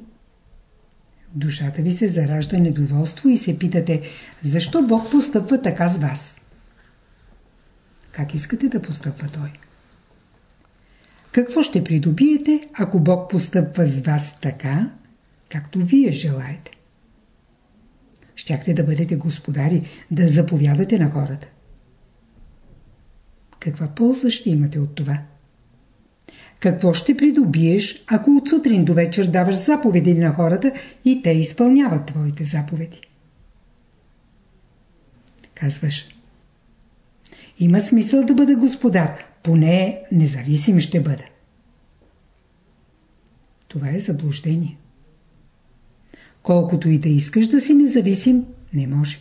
душата ви се заражда недоволство и се питате, защо Бог постъпва така с вас? Как искате да постъпва Той? Какво ще придобиете, ако Бог постъпва с вас така, както вие желаете? Щяхте да бъдете господари, да заповядате на хората. Каква полза ще имате от това? Какво ще придобиеш, ако от сутрин до вечер даваш заповеди на хората и те изпълняват твоите заповеди? Казваш. Има смисъл да бъда господар, поне независим ще бъда. Това е заблуждение. Колкото и да искаш да си независим, не може.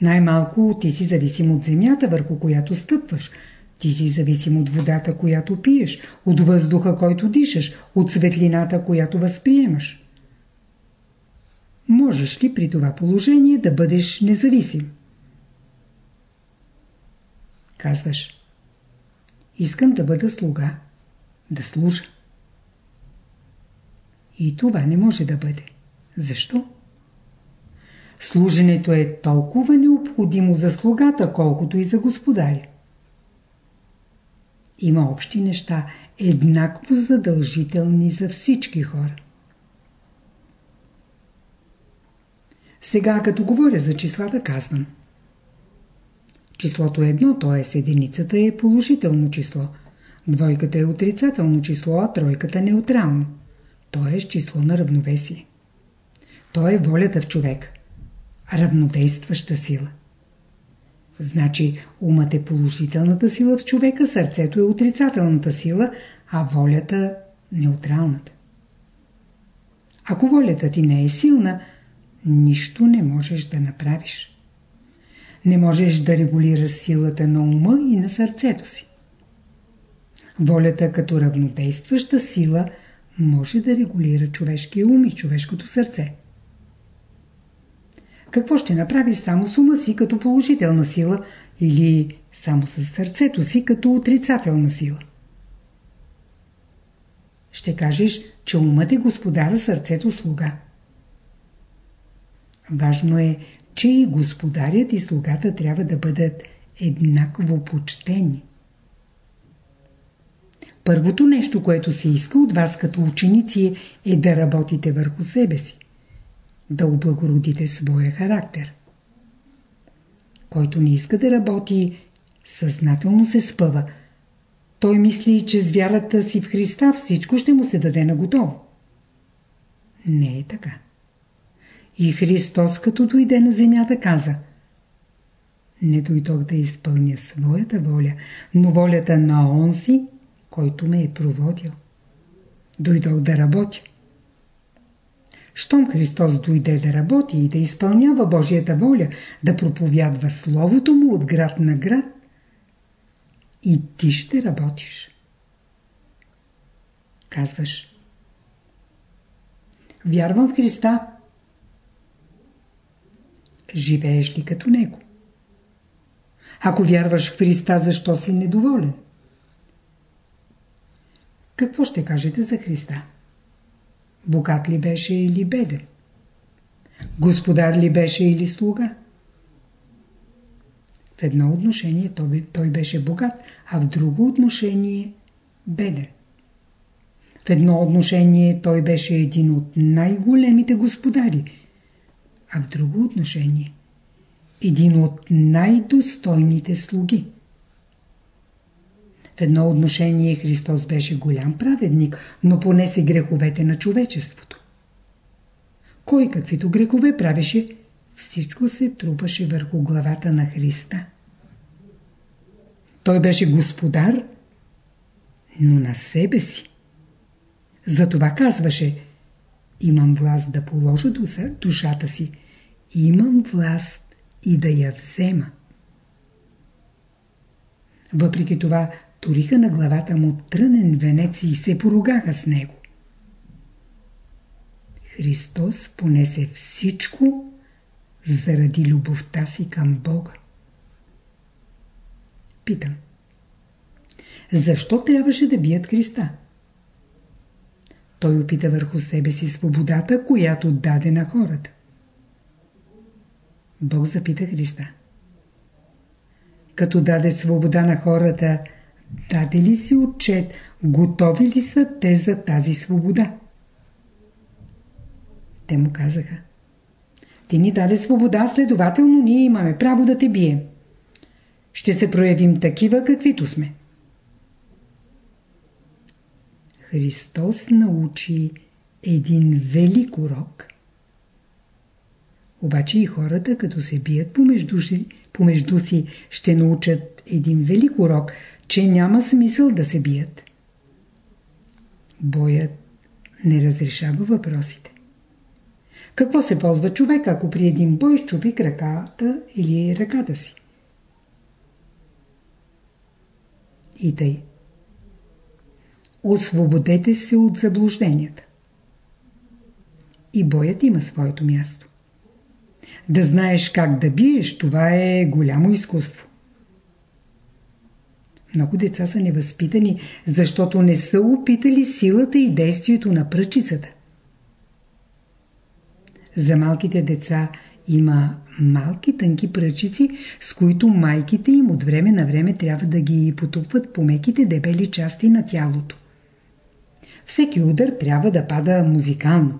Най-малко ти си зависим от земята, върху която стъпваш. Ти си зависим от водата, която пиеш, от въздуха, който дишаш, от светлината, която възприемаш. Можеш ли при това положение да бъдеш независим? Казваш. Искам да бъда слуга. Да служа. И това не може да бъде. Защо? Служенето е толкова необходимо за слугата, колкото и за господаря. Има общи неща, еднакво задължителни за всички хора. Сега, като говоря за числата, казвам. Числото едно, т.е. единицата е положително число. Двойката е отрицателно число, а тройката неутрално. То е число на равновесие. То е волята в човек. Равнодействаща сила. Значи умът е положителната сила в човека, сърцето е отрицателната сила, а волята – неутралната. Ако волята ти не е силна, нищо не можеш да направиш. Не можеш да регулираш силата на ума и на сърцето си. Волята като равнодействаща сила може да регулира човешкия ум и човешкото сърце. Какво ще направиш само с ума си като положителна сила или само с сърцето си като отрицателна сила? Ще кажеш, че умът е господар, сърцето слуга. Важно е, че и господарят и слугата трябва да бъдат еднакво почтени. Първото нещо, което се иска от вас като ученици е да работите върху себе си. Да облагородите своя характер. Който не иска да работи, съзнателно се спъва. Той мисли, че с вярата си в Христа всичко ще му се даде на готово. Не е така. И Христос, като дойде на земята, каза Не дойдох да изпълня своята воля, но волята на онзи, който ме е проводил. Дойдох да работя. Щом Христос дойде да работи и да изпълнява Божията воля, да проповядва Словото му от град на град, и ти ще работиш. Казваш, вярвам в Христа. Живееш ли като Него? Ако вярваш в Христа, защо си недоволен? Какво ще кажете за Христа? Богат ли беше или беден? Господар ли беше или слуга? В едно отношение той беше богат, а в друго отношение беден. В едно отношение той беше един от най-големите господари, а в друго отношение един от най-достойните слуги. В едно отношение Христос беше голям праведник, но понесе греховете на човечеството. Кой каквито грехове правеше, всичко се трупаше върху главата на Христа. Той беше господар, но на себе си. Затова казваше, имам власт да положа душата си, имам власт и да я взема. Въпреки това, туриха на главата му трънен венец и се поругаха с него. Христос понесе всичко заради любовта си към Бога. Питам. Защо трябваше да бият Христа? Той опита върху себе си свободата, която даде на хората. Бог запита Христа. Като даде свобода на хората, даде ли си отчет, готови ли са те за тази свобода? Те му казаха. Ти ни даде свобода, следователно ние имаме право да те бием. Ще се проявим такива, каквито сме. Христос научи един велик урок. Обаче и хората, като се бият помежду си, помежду си, ще научат един велик урок, че няма смисъл да се бият. Боят не разрешава въпросите. Какво се ползва човек, ако при един бой щупи краката или ръката си? И тъй. Освободете се от заблужденията. И боят има своето място. Да знаеш как да биеш, това е голямо изкуство. Много деца са невъзпитани, защото не са опитали силата и действието на пръчицата. За малките деца има малки тънки пръчици, с които майките им от време на време трябва да ги потупват по меките дебели части на тялото. Всеки удар трябва да пада музикално.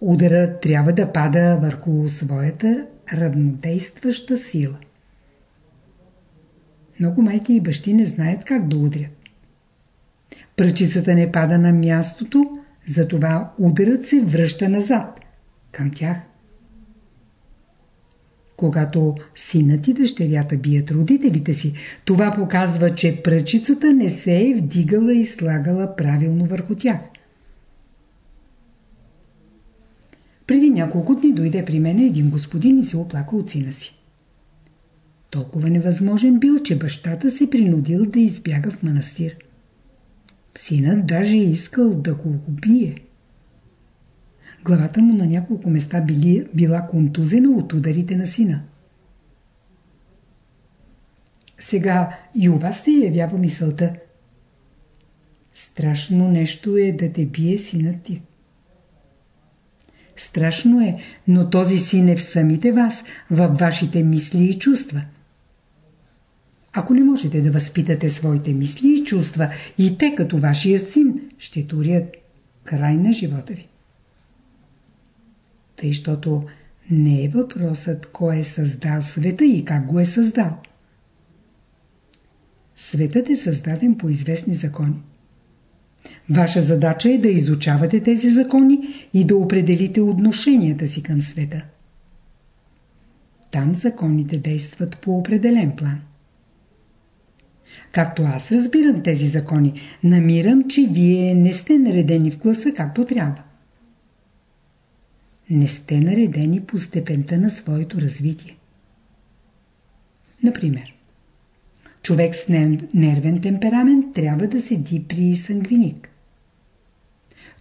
Ударът трябва да пада върху своята равнодействаща сила. Много майки и бащи не знаят как да удрят. Пръчицата не пада на мястото, затова ударът се връща назад, към тях. Когато синът и дъщерята бият родителите си, това показва, че пръчицата не се е вдигала и слагала правилно върху тях. Преди няколко дни дойде при мен един господин и се оплака от сина си. Толкова невъзможен бил, че бащата се принудил да избяга в манастир. Синът даже е искал да го убие. Главата му на няколко места били, била контузена от ударите на сина. Сега и у вас се явява мисълта. Страшно нещо е да те бие синът ти. Страшно е, но този син е в самите вас, във вашите мисли и чувства. Ако не можете да възпитате своите мисли и чувства, и те като вашия син ще турят край на живота ви. Тъй, защото не е въпросът кой е създал света и как го е създал. Светът е създаден по известни закони. Ваша задача е да изучавате тези закони и да определите отношенията си към света. Там законите действат по определен план. Както аз разбирам тези закони, намирам, че вие не сте наредени в класа както трябва. Не сте наредени по степента на своето развитие. Например, човек с нервен темперамент трябва да седи при сангвиник.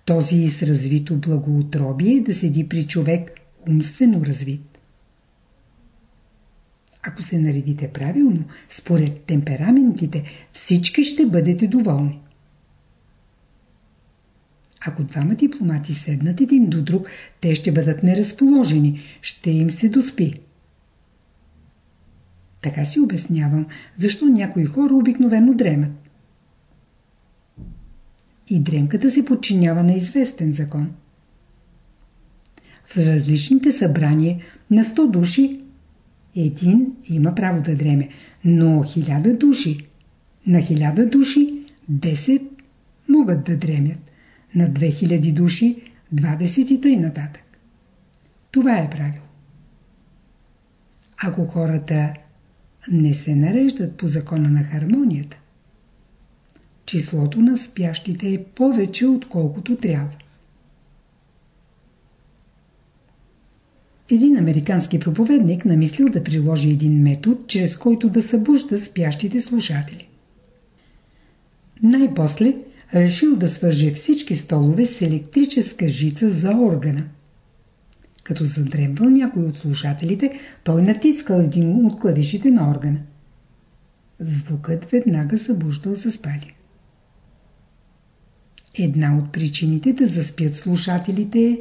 Този с развито благоутробие да седи при човек умствено развит. Ако се наредите правилно, според темпераментите, всички ще бъдете доволни. Ако двама дипломати седнат един до друг, те ще бъдат неразположени, ще им се доспи. Така си обяснявам, защо някои хора обикновено дремат. И дремката се подчинява на известен закон. В различните събрания на 100 души един има право да дреме, но хиляда души, на хиляда души 10 могат да дремят, на 2000 души 20 и тъй нататък. Това е правило. Ако хората не се нареждат по закона на хармонията, числото на спящите е повече отколкото трябва. Един американски проповедник намислил да приложи един метод, чрез който да събужда спящите слушатели. Най-после решил да свърже всички столове с електрическа жица за органа. Като задремвал някой от слушателите, той натискал един от клавишите на органа. Звукът веднага събуждал за спали. Една от причините да заспят слушателите е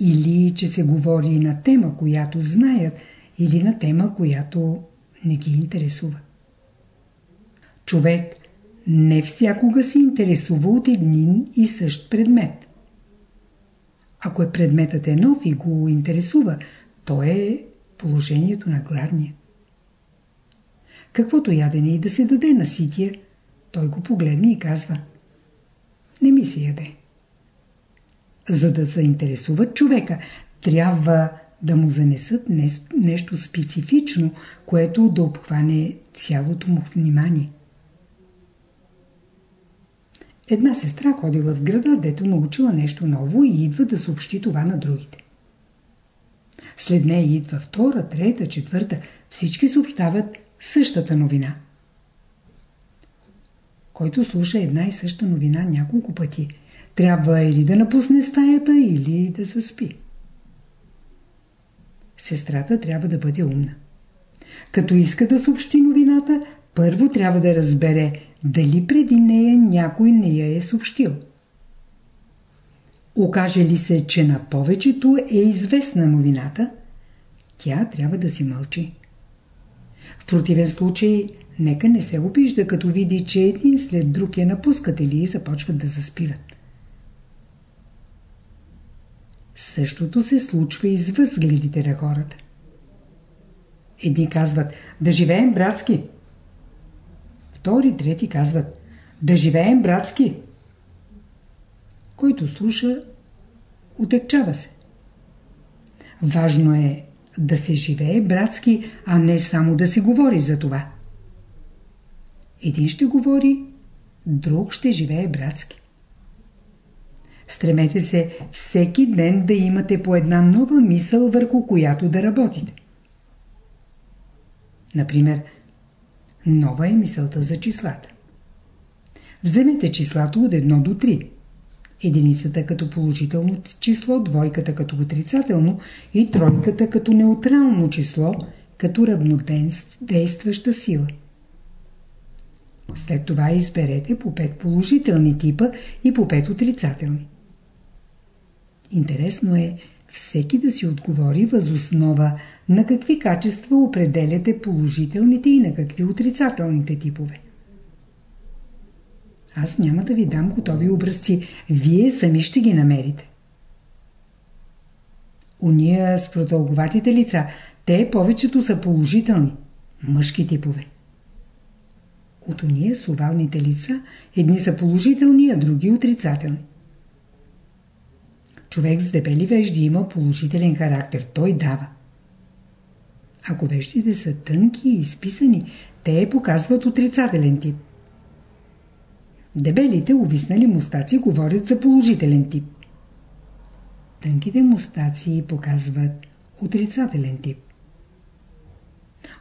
или че се говори на тема, която знаят, или на тема, която не ги интересува. Човек не всякога се интересува от един и същ предмет. Ако е предметът е нов и го интересува, то е положението на гладния. Каквото ядене и да се даде на сития, той го погледне и казва Не ми се яде. За да заинтересуват човека, трябва да му занесат нещо специфично, което да обхване цялото му внимание. Една сестра ходила в града, дето научила нещо ново и идва да съобщи това на другите. След нея идва втора, трета, четвърта. Всички съобщават същата новина. Който слуша една и съща новина няколко пъти, трябва или да напусне стаята, или да заспи. Сестрата трябва да бъде умна. Като иска да съобщи новината, първо трябва да разбере дали преди нея някой не я е съобщил. Окаже ли се, че на повечето е известна новината, тя трябва да си мълчи. В противен случай, нека не се обижда, като види, че един след друг я напускат или започват да заспиват. Същото се случва и с възгледите на хората. Едни казват, да живеем братски. Втори, трети казват, да живеем братски. Който слуша, отекчава се. Важно е да се живее братски, а не само да се говори за това. Един ще говори, друг ще живее братски. Стремете се всеки ден да имате по една нова мисъл, върху която да работите. Например, нова е мисълта за числата. Вземете числата от 1 до 3. Единицата като положително число, двойката като отрицателно и тройката като неутрално число, като равнодействаща сила. След това изберете по 5 положителни типа и по 5 отрицателни. Интересно е всеки да си отговори възоснова на какви качества определяте положителните и на какви отрицателните типове. Аз няма да ви дам готови образци. Вие сами ще ги намерите. Уния с продълговатите лица, те повечето са положителни, мъжки типове. От уния с овалните лица, едни са положителни, а други отрицателни. Човек с дебели вежди има положителен характер, той дава. Ако веждите са тънки и изписани, те показват отрицателен тип. Дебелите, увиснали мустаци, говорят за положителен тип. Тънките мустаци показват отрицателен тип.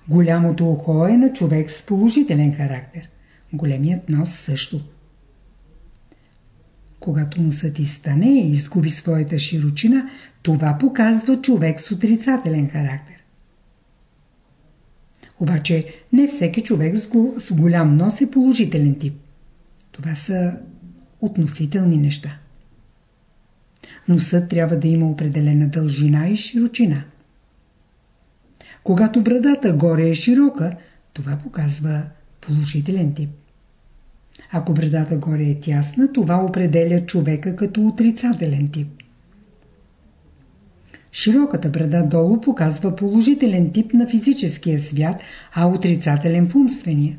Голямото ухо е на човек с положителен характер. Големият нос също. Когато носът ти стане и изгуби своята широчина, това показва човек с отрицателен характер. Обаче не всеки човек с голям нос е положителен тип. Това са относителни неща. Носът трябва да има определена дължина и широчина. Когато брадата горе е широка, това показва положителен тип. Ако брадата горе е тясна, това определя човека като отрицателен тип. Широката брада долу показва положителен тип на физическия свят, а отрицателен в умствения.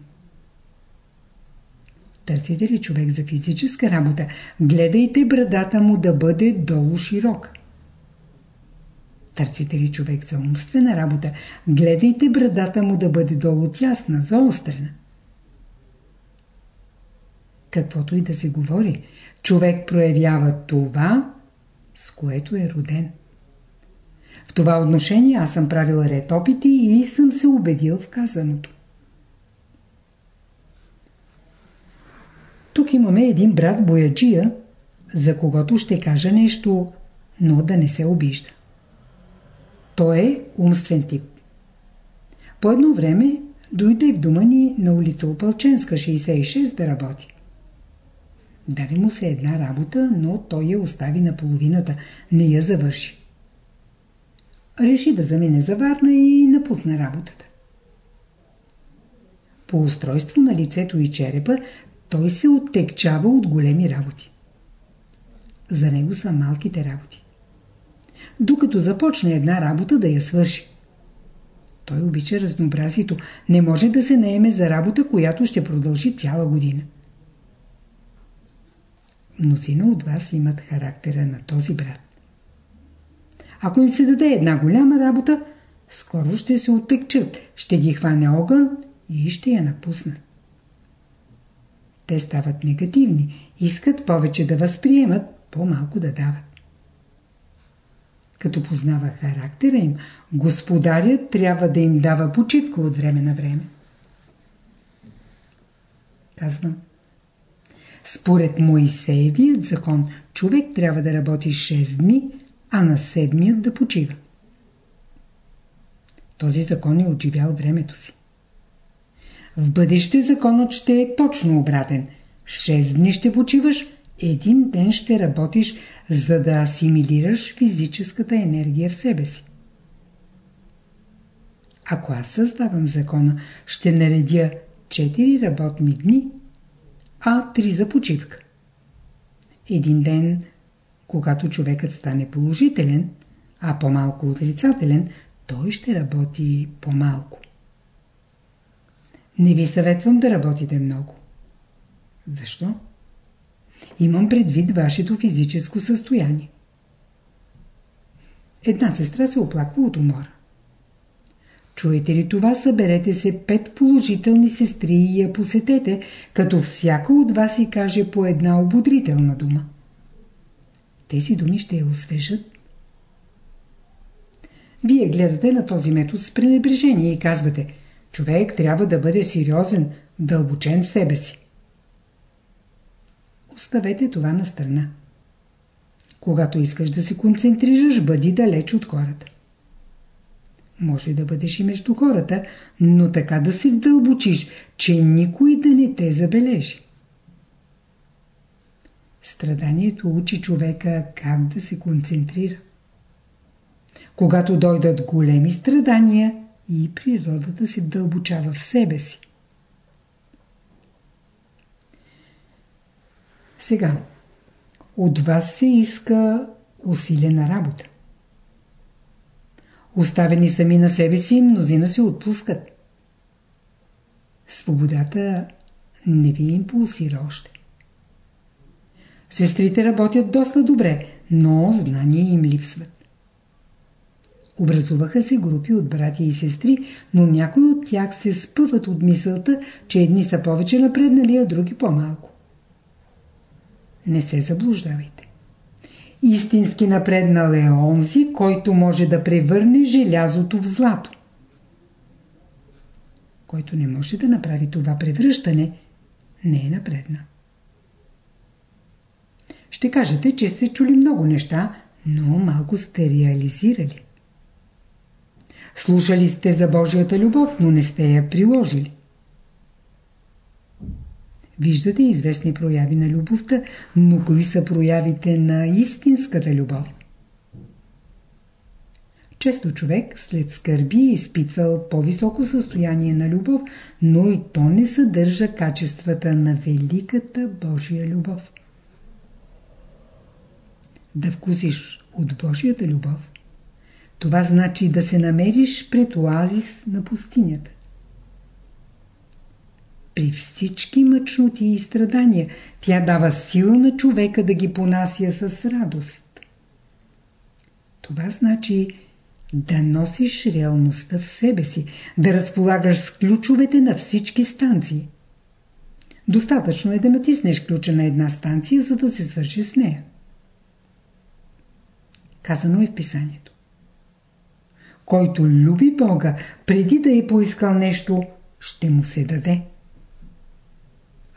Търсите ли човек за физическа работа, гледайте брадата му да бъде долу широка. Търсите ли човек за умствена работа, гледайте брадата му да бъде долу тясна, заострена. Каквото и да се говори, човек проявява това, с което е роден. В това отношение аз съм правил ред опити и съм се убедил в казаното. Тук имаме един брат Бояджия, за когото ще кажа нещо, но да не се обижда. Той е умствен тип. По едно време дойде в дома ни на улица Опалченска, 66, да работи. Даде му се една работа, но той я остави на половината, не я завърши. Реши да замине за Варна и напусна работата. По устройство на лицето и черепа той се оттекчава от големи работи. За него са малките работи. Докато започне една работа да я свърши. Той обича разнообразието. Не може да се наеме за работа, която ще продължи цяла година. Мнозина от вас имат характера на този брат. Ако им се даде една голяма работа, скоро ще се оттъкчат, ще ги хване огън и ще я напуснат. Те стават негативни, искат повече да възприемат, по-малко да дават. Като познава характера им, господарят трябва да им дава почивка от време на време. Казвам. Според Моисеевият закон, човек трябва да работи 6 дни, а на седмият да почива. Този закон е отживял времето си. В бъдеще законът ще е точно обратен. Шест дни ще почиваш, един ден ще работиш, за да асимилираш физическата енергия в себе си. Ако аз създавам закона, ще наредя 4 работни дни, а 3 за почивка. Един ден, когато човекът стане положителен, а по-малко отрицателен, той ще работи по-малко. Не ви съветвам да работите много. Защо? Имам предвид вашето физическо състояние. Една сестра се оплаква от умора. Чуете ли това, съберете се пет положителни сестри и я посетете, като всяка от вас си каже по една ободрителна дума. Тези думи ще я освежат. Вие гледате на този метод с пренебрежение и казвате – Човек трябва да бъде сериозен, дълбочен в себе си. Оставете това на страна. Когато искаш да се концентрираш, бъди далеч от хората. Може да бъдеш и между хората, но така да се вдълбочиш, че никой да не те забележи. Страданието учи човека как да се концентрира. Когато дойдат големи страдания, и природата се вдълбочава в себе си. Сега, от вас се иска усилена работа. Оставени сами на себе си, мнозина се отпускат. Свободата не ви импулсира още. Сестрите работят доста добре, но знания им липсват. Образуваха се групи от брати и сестри, но някои от тях се спъват от мисълта, че едни са повече напреднали, а други по-малко. Не се заблуждавайте. Истински напреднал е онзи, който може да превърне желязото в злато. Който не може да направи това превръщане, не е напреднал. Ще кажете, че сте чули много неща, но малко сте реализирали. Слушали сте за Божията любов, но не сте я приложили. Виждате известни прояви на любовта, но кои са проявите на истинската любов? Често човек след скърби е изпитвал по-високо състояние на любов, но и то не съдържа качествата на великата Божия любов. Да вкусиш от Божията любов, това значи да се намериш пред оазис на пустинята. При всички мъчноти и страдания тя дава сила на човека да ги понася с радост. Това значи да носиш реалността в себе си, да разполагаш с ключовете на всички станции. Достатъчно е да натиснеш ключа на една станция, за да се свържи с нея. Казано е в писанието. Който люби Бога, преди да е поискал нещо, ще му се даде.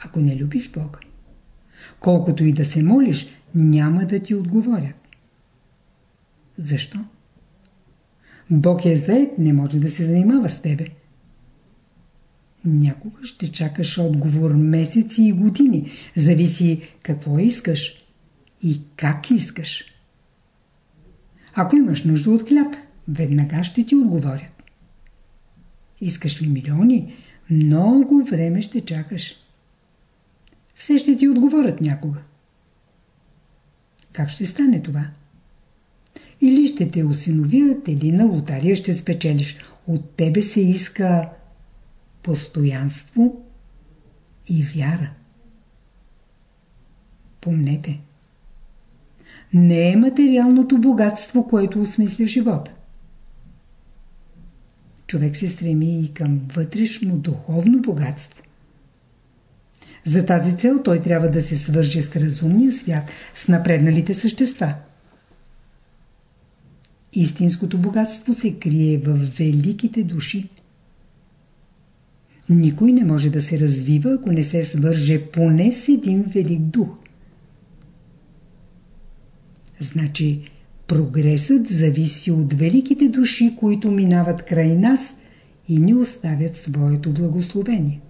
Ако не любиш Бога, колкото и да се молиш, няма да ти отговорят. Защо? Бог е заед, не може да се занимава с тебе. Някога ще чакаш отговор месеци и години. Зависи какво искаш и как искаш. Ако имаш нужда от хляб, веднага ще ти отговорят. Искаш ли милиони? Много време ще чакаш. Все ще ти отговорят някога. Как ще стане това? Или ще те осиновят, или на лотария ще спечелиш. От тебе се иска постоянство и вяра. Помнете. Не е материалното богатство, което осмисля живота. Човек се стреми и към вътрешно духовно богатство. За тази цел той трябва да се свърже с разумния свят, с напредналите същества. Истинското богатство се крие в великите души. Никой не може да се развива, ако не се свърже поне с един велик дух. Значи, прогресът зависи от великите души, които минават край нас и ни оставят своето благословение.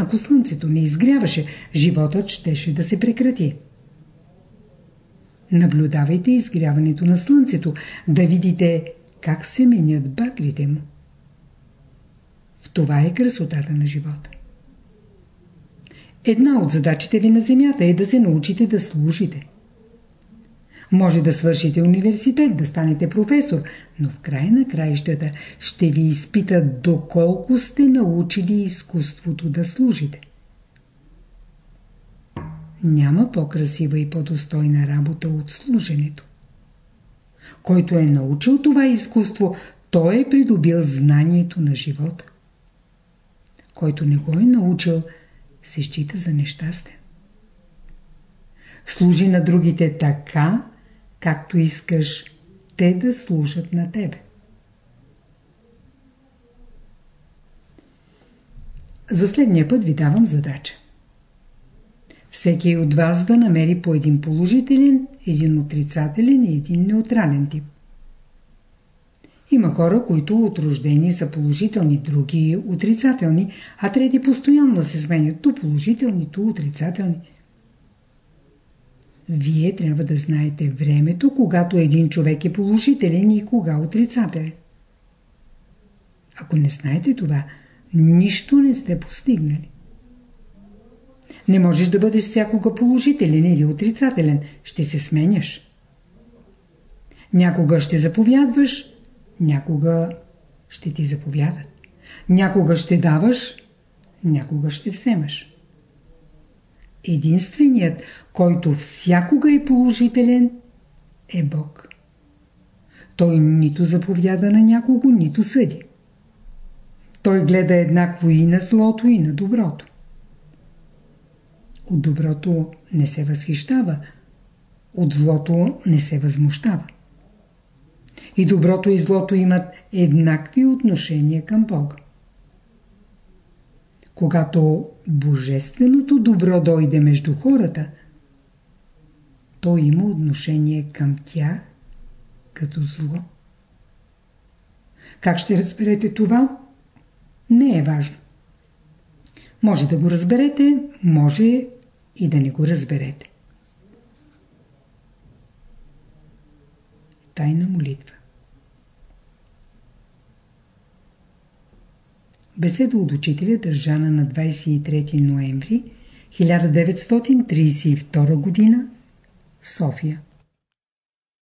Ако слънцето не изгряваше, животът щеше да се прекрати. Наблюдавайте изгряването на слънцето, да видите как се менят багрите му. В това е красотата на живота. Една от задачите ви на Земята е да се научите да служите. Може да свършите университет, да станете професор, но в край на краищата ще ви изпитат доколко сте научили изкуството да служите. Няма по-красива и по-достойна работа от служенето. Който е научил това изкуство, той е придобил знанието на живота. Който не го е научил, се счита за нещастен. Служи на другите така, както искаш те да служат на тебе. За следния път ви давам задача. Всеки от вас да намери по един положителен, един отрицателен и един неутрален тип. Има хора, които от рождение са положителни, други отрицателни, а трети постоянно се сменят то положителни, то отрицателни. Вие трябва да знаете времето, когато един човек е положителен и кога отрицателен. Ако не знаете това, нищо не сте постигнали. Не можеш да бъдеш всякога положителен или отрицателен. Ще се сменяш. Някога ще заповядваш, някога ще ти заповядат. Някога ще даваш, някога ще вземаш. Единственият, който всякога е положителен, е Бог. Той нито заповяда на някого, нито съди. Той гледа еднакво и на злото, и на доброто. От доброто не се възхищава, от злото не се възмущава. И доброто и злото имат еднакви отношения към Бога. Когато божественото добро дойде между хората, то има отношение към тях като зло. Как ще разберете това? Не е важно. Може да го разберете, може и да не го разберете. Тайна молитва Беседа от учителя държана на 23 ноември 1932 г. в София